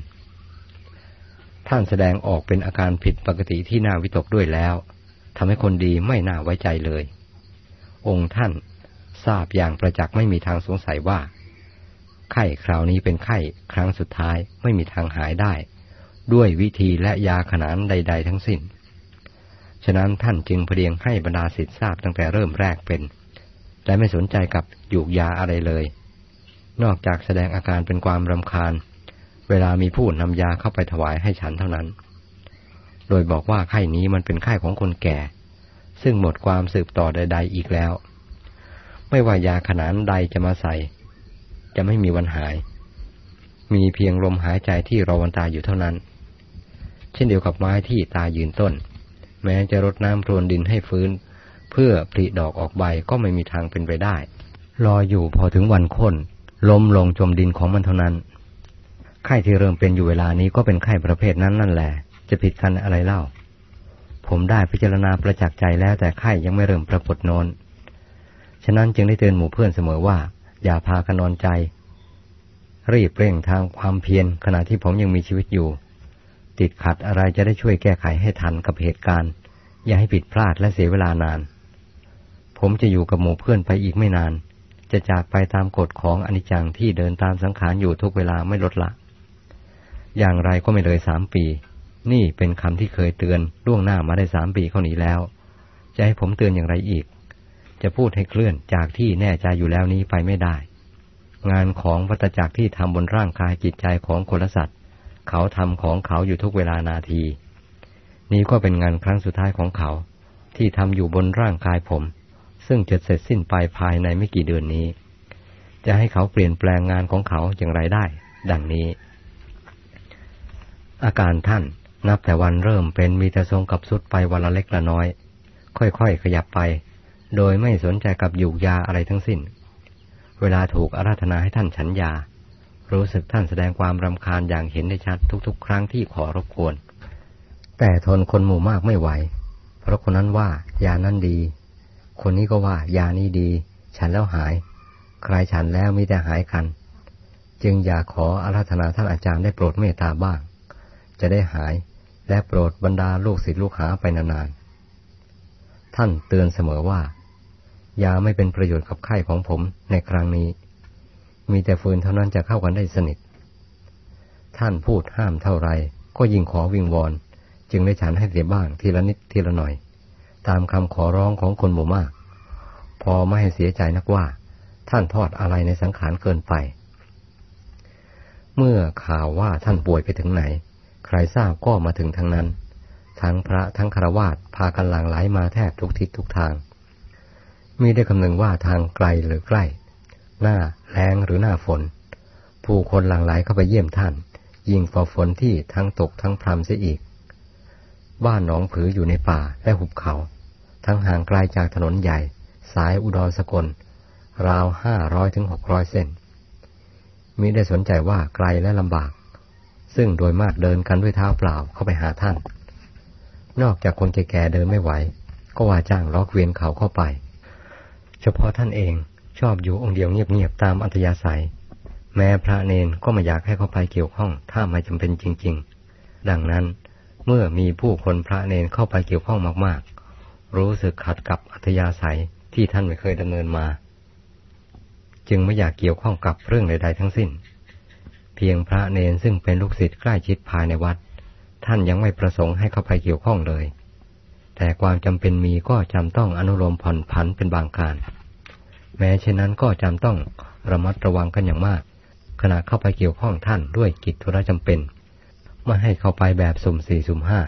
ท่านแสดงออกเป็นอาการผิดปกติที่น่าวิตกด้วยแล้วทำให้คนดีไม่น่าไว้ใจเลย องค์ท่านทราบอย่างประจักษ์ไม่มีทางสงสัยว่า ไข้คราวนี้เป็นไข้ครั้งสุดท้ายไม่มีทางหายได้ ด้วยวิธีและยาขนานใด ๆ ทั้งสิ้น ฉะนั้นท่านจึงเพียงให้บรรดาศิษย์ทราบตั้งแต่เริ่มแรกเป็น และไม่สนใจกับหยูกยาอะไรเลย นอกจากแสดงอาการเป็นความรำคาญ เวลามีผู้นำยาเข้าไปถวายให้ฉันเท่านั้น โดยบอกว่าไข้นี้มันเป็นไข้ของคนแก่ ซึ่งหมดความสืบต่อใด ๆ อีกแล้ว ไม่ว่ายาขนานใดจะมาใส่ จะไม่มีวันหาย มีเพียงลมหายใจที่รอวันตายอยู่เท่านั้น เช่นเดียวกับไม้ที่ตายยืนต้น แม้จะรดน้ำพรวนดินให้ฟื้น เพื่อผลิดอกออกใบก็ไม่มีทางเป็นไปได้ รออยู่พอถึงวันค้นล้มลงจมดินของมันเท่านั้น ไข้ที่เริ่มเป็นอยู่เวลานี้ก็เป็นไข้ประเภทนั้นนั่นแหละ จะผิดกันอะไรเล่า ผมได้พิจารณาประจักษ์ใจแล้วแต่ไข้ยังไม่เริ่มปรากฏโนนฉะนั้นจึงได้เตือนหมู่เพื่อนเสมอว่า อย่าพากันนอนใจ รีบเร่งทางความเพียรขณะที่ผมยังมีชีวิตอยู่ ติดขัดอะไรจะได้ช่วยแก้ไขให้ทันกับเหตุการณ์ อย่าให้ผิดพลาดและเสียเวลานาน ผมจะอยู่กับหมู่เพื่อนไปอีกไม่นาน จะจากไปตามกฎของอนิจจังที่เดินตามสังขารอยู่ทุกเวลาไม่ลดละ อย่างไรก็ไม่เลยสามปี นี่เป็นคำที่เคยเตือนล่วงหน้ามาได้สามปีเขาหนีแล้ว จะให้ผมเตือนอย่างไรอีก จะพูดให้เคลื่อนจากที่แน่ใจอยู่แล้วนี้ไปไม่ได้ งานของวัตจักรที่ทำบนร่างกายจิตใจของคนละสัตว์ เขาทำของเขาอยู่ทุกเวลานาที นี้ก็เป็นงานครั้งสุดท้ายของเขา ที่ทำอยู่บนร่างกายผม ซึ่งจะเสร็จสิ้นไปภายในไม่กี่เดือนนี้ จะให้เขาเปลี่ยนแปลงงานของเขาอย่างไรได้ ดังนี้ อาการท่านนับแต่วันเริ่มเป็นมีแต่ทรงกับสุดไปวันละเล็กละน้อย ค่อยๆขยับไป โดยไม่สนใจกับยูกยาอะไรทั้งสิ้น เวลาถูกอาราธนาให้ท่านฉันยา รู้สึกท่านแสดงความรำคาญอย่างเห็นได้ชัดทุกๆ ครั้งที่ขอรบกวน แต่ทนคนหมู่มากไม่ไหว เพราะคนนั้นว่ายานั้นดี คนนี้ก็ว่ายานี้ดี ฉันแล้วหาย ใครฉันแล้วมีแต่หายคัน จึงอยากขออาราธนาท่านอาจารย์ได้โปรดเมตตาบ้าง จะได้หายและโปรดบรรดาลูกศิษย์ลูกหาไปนานๆ ท่านเตือนเสมอว่า ยาไม่เป็นประโยชน์กับไข้ของผมในครั้งนี้ มีแต่ฟืนเท่านั้นจะเข้ากันได้สนิท ท่านพูดห้ามเท่าไรก็ยิ่งขอวิงวอน จึงได้ฉันให้เสียบ้างทีละนิดทีละหน่อย ตามคำขอร้องของคนหมู่มาก พอไม่ให้เสียใจนักว่า ท่านทอดอะไรในสังขารเกินไป เมื่อข่าวว่าท่านป่วยไปถึงไหน ใครทราบก็มาถึงทั้งนั้น ทั้งพระทั้งคารวาสพากันหลั่งไหลมาแทบทุกทิศทุกทางมีได้คำนึงว่าทางไกลหรือใกล้ หน้าแรงหรือหน้าฝน ผู้คนหลั่งไหลเข้าไปเยี่ยมท่าน ยิ่งฝ่าฝนที่ทั้งตกทั้งพรำเสียอีก บ้านหนองผืออยู่ในป่าและหุบเขา ทั้งห่างไกลาจากถนนใหญ่ สายอุดรสกล ราวห้าร้อยถึงหกร้อยเส้นมิได้สนใจว่าไกลและลำบาก ซึ่งโดยมากเดินกันด้วยเท้าเปล่าเข้าไปหาท่าน นอกจากคนแก่ๆเดินไม่ไหว ก็ว่าจ้างล้อเกวียนเขาเข้าไป เฉพาะท่านเองชอบอยู่องค์เดียวเงียบๆตามอัธยาศัย แม้พระเนนก็ไม่อยากให้เข้าไปเกี่ยวข้องถ้าไม่จำเป็นจริง ๆ ดังนั้นเมื่อมีผู้คนพระเนนเข้าไปเกี่ยวข้องมากๆ รู้สึกขัดกับอัธยาศัยที่ท่านไม่เคยดำเนินมา จึงไม่อยากเกี่ยวข้องกับเรื่องใดๆทั้งสิ้น เพียงพระเนนซึ่งเป็นลูกศิษย์ใกล้ชิดภายในวัด ท่านยังไม่ประสงค์ให้เข้าไปเกี่ยวข้องเลย แต่ความจำเป็นมีก็จำต้องอนุโลมผ่อนผันเป็นบางการ แม้เช่นนั้นก็จำต้องระมัดระวังกันอย่างมาก ขณะเข้าไปเกี่ยวข้องท่านด้วยกิจธุระจำเป็นไม่ให้เข้าไปแบบสุ่มสี่สุ่มห้า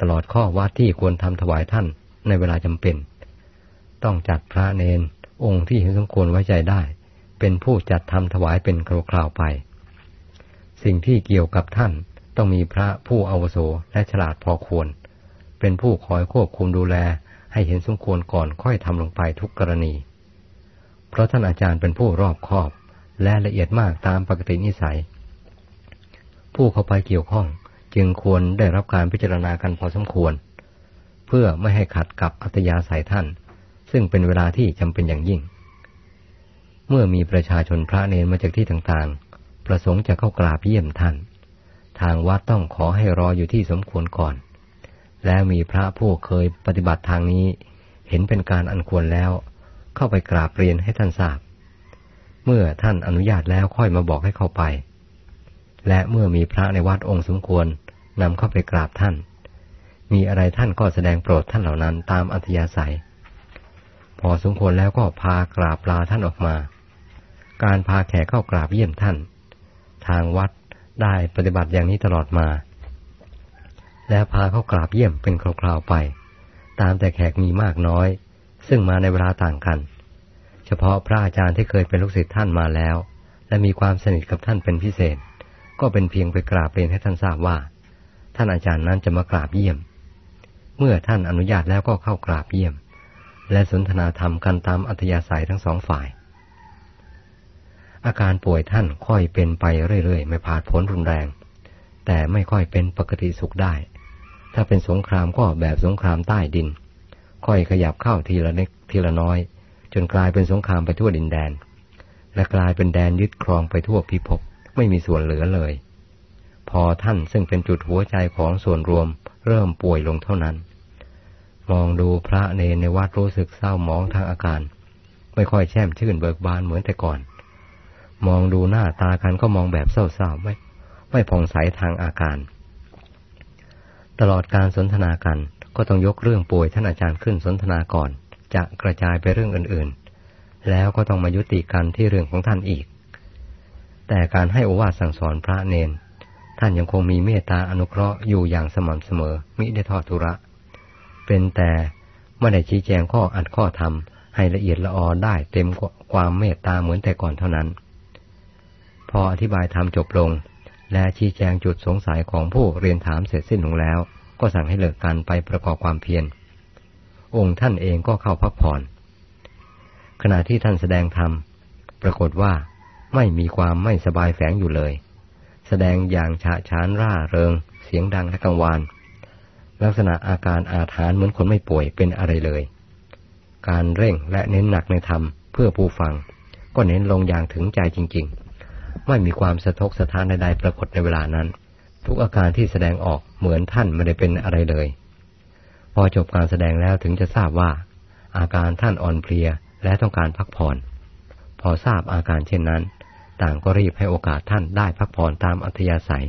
ตลอดข้อวัดที่ควรทำถวายท่าน ในเวลาจำเป็น ต้องจัดพระเนนองค์ที่เห็นสมควรไว้ใจได้ เป็นผู้จัดทำถวายเป็นคราวๆไป สิ่งที่เกี่ยวกับท่านต้องมีพระผู้อาวุโสและฉลาดพอควร เป็นผู้คอยควบคุมดูแลให้เห็นสมควรก่อนค่อยทำลงไปทุกกรณี เพราะท่านอาจารย์เป็นผู้รอบคอบและละเอียดมากตามปกตินิสัย ผู้เข้าไปเกี่ยวข้องจึงควรได้รับการพิจารณากันพอสมควร เพื่อไม่ให้ขัดกับอัตยาสายท่าน ซึ่งเป็นเวลาที่จำเป็นอย่างยิ่ง เมื่อมีประชาชนพระเนรมาจากที่ต่างๆ ประสงค์จะเข้ากราบเยี่ยมท่าน ทางวัดต้องขอให้รออยู่ที่สมควรก่อน แล้วมีพระผู้เคยปฏิบัติทางนี้ เห็นเป็นการอันควรแล้ว เข้าไปกราบเรียนให้ท่านทราบ เมื่อท่านอนุญาตแล้วค่อยมาบอกให้เข้าไป และเมื่อมีพระในวัดองค์สมควรนำเข้าไปกราบท่าน มีอะไรท่านก็แสดงโปรดท่านเหล่านั้นตามอัธยาศัย พอสมควรแล้วก็พากราบลาท่านออกมา การพาแขกเข้ากราบเยี่ยมท่าน ทางวัดได้ปฏิบัติอย่างนี้ตลอดมา แล้วพาเข้ากราบเยี่ยมเป็นคราวๆไป ตามแต่แขกมีมากน้อย ซึ่งมาในเวลาต่างกัน เฉพาะพระอาจารย์ที่เคยเป็นลูกศิษย์ท่านมาแล้ว และมีความสนิทกับท่านเป็นพิเศษ ก็เป็นเพียงไปกราบเรียนให้ท่านทราบว่า ท่านอาจารย์นั้นจะมากราบเยี่ยม เมื่อท่านอนุญาตแล้วก็เข้ากราบเยี่ยม และสนทนาธรรมกันตามอัธยาศัยทั้งสองฝ่าย อาการป่วยท่านค่อยเป็นไปเรื่อยๆ ไม่ผาดผลรุนแรง แต่ไม่ค่อยเป็นปกติสุขได้ ถ้าเป็นสงครามก็แบบสงครามใต้ดิน ค่อยขยับเข้าทีละเล็กทีละน้อย จนกลายเป็นสงครามไปทั่วดินแดน และกลายเป็นแดนยึดครองไปทั่วพิภพไม่มีส่วนเหลือเลยพอท่านซึ่งเป็นจุดหัวใจของส่วนรวมเริ่มป่วยลงเท่านั้น มองดูพระเนในวัดรู้สึกเศร้าหมองทางอาการ ไม่ค่อยแช่มชื่นเบิกบานเหมือนแต่ก่อน มองดูหน้าตากันก็มองแบบเศร้าๆไม่ไม่ผ่องใสทางอาการ ตลอดการสนทนากันก็ต้องยกเรื่องป่วยท่านอาจารย์ขึ้นสนทนาก่อน จะกระจายไปเรื่องอื่นๆ แล้วก็ต้องมายุติกันที่เรื่องของท่านอีก แต่การให้อวาสสั่งสอนพระเนน ท่านยังคงมีเมตตาอนุเคราะห์อยู่อย่างสม่ำเสมอมิได้ทอดทุระ เป็นแต่ไม่ได้ชี้แจงข้ออัดข้อธรรมให้ละเอียดละออได้เต็มความเมตตาเหมือนแต่ก่อนเท่านั้น พออธิบายธรรมจบลง และชี้แจงจุดสงสัยของผู้เรียนถามเสร็จสิ้นลงแล้ว ก็สั่งให้เลิกกันไปประกอบความเพียร องค์ท่านเองก็เข้าพักผ่อน ขณะที่ท่านแสดงธรรม ปรากฏว่าไม่มีความไม่สบายแฝงอยู่เลย แสดงอย่างฉะฉานร่าเริง เสียงดังและกังวาน ลักษณะอาการอาถานเหมือนคนไม่ป่วยเป็นอะไรเลย การเร่งและเน้นหนักในธรรมเพื่อผู้ฟัง ก็เน้นลงอย่างถึงใจจริง ๆ ไม่มีความสะทกสะท้านใดๆปรากฏในเวลานั้น ทุกอาการที่แสดงออกเหมือนท่านไม่ได้เป็นอะไรเลย พอจบการแสดงแล้วถึงจะทราบว่า อาการท่านอ่อนเพลียและต้องการพักผ่อน พอทราบอาการเช่นนั้น ต่างก็รีบให้โอกาสท่านได้พักผ่อนตามอัธยาศัย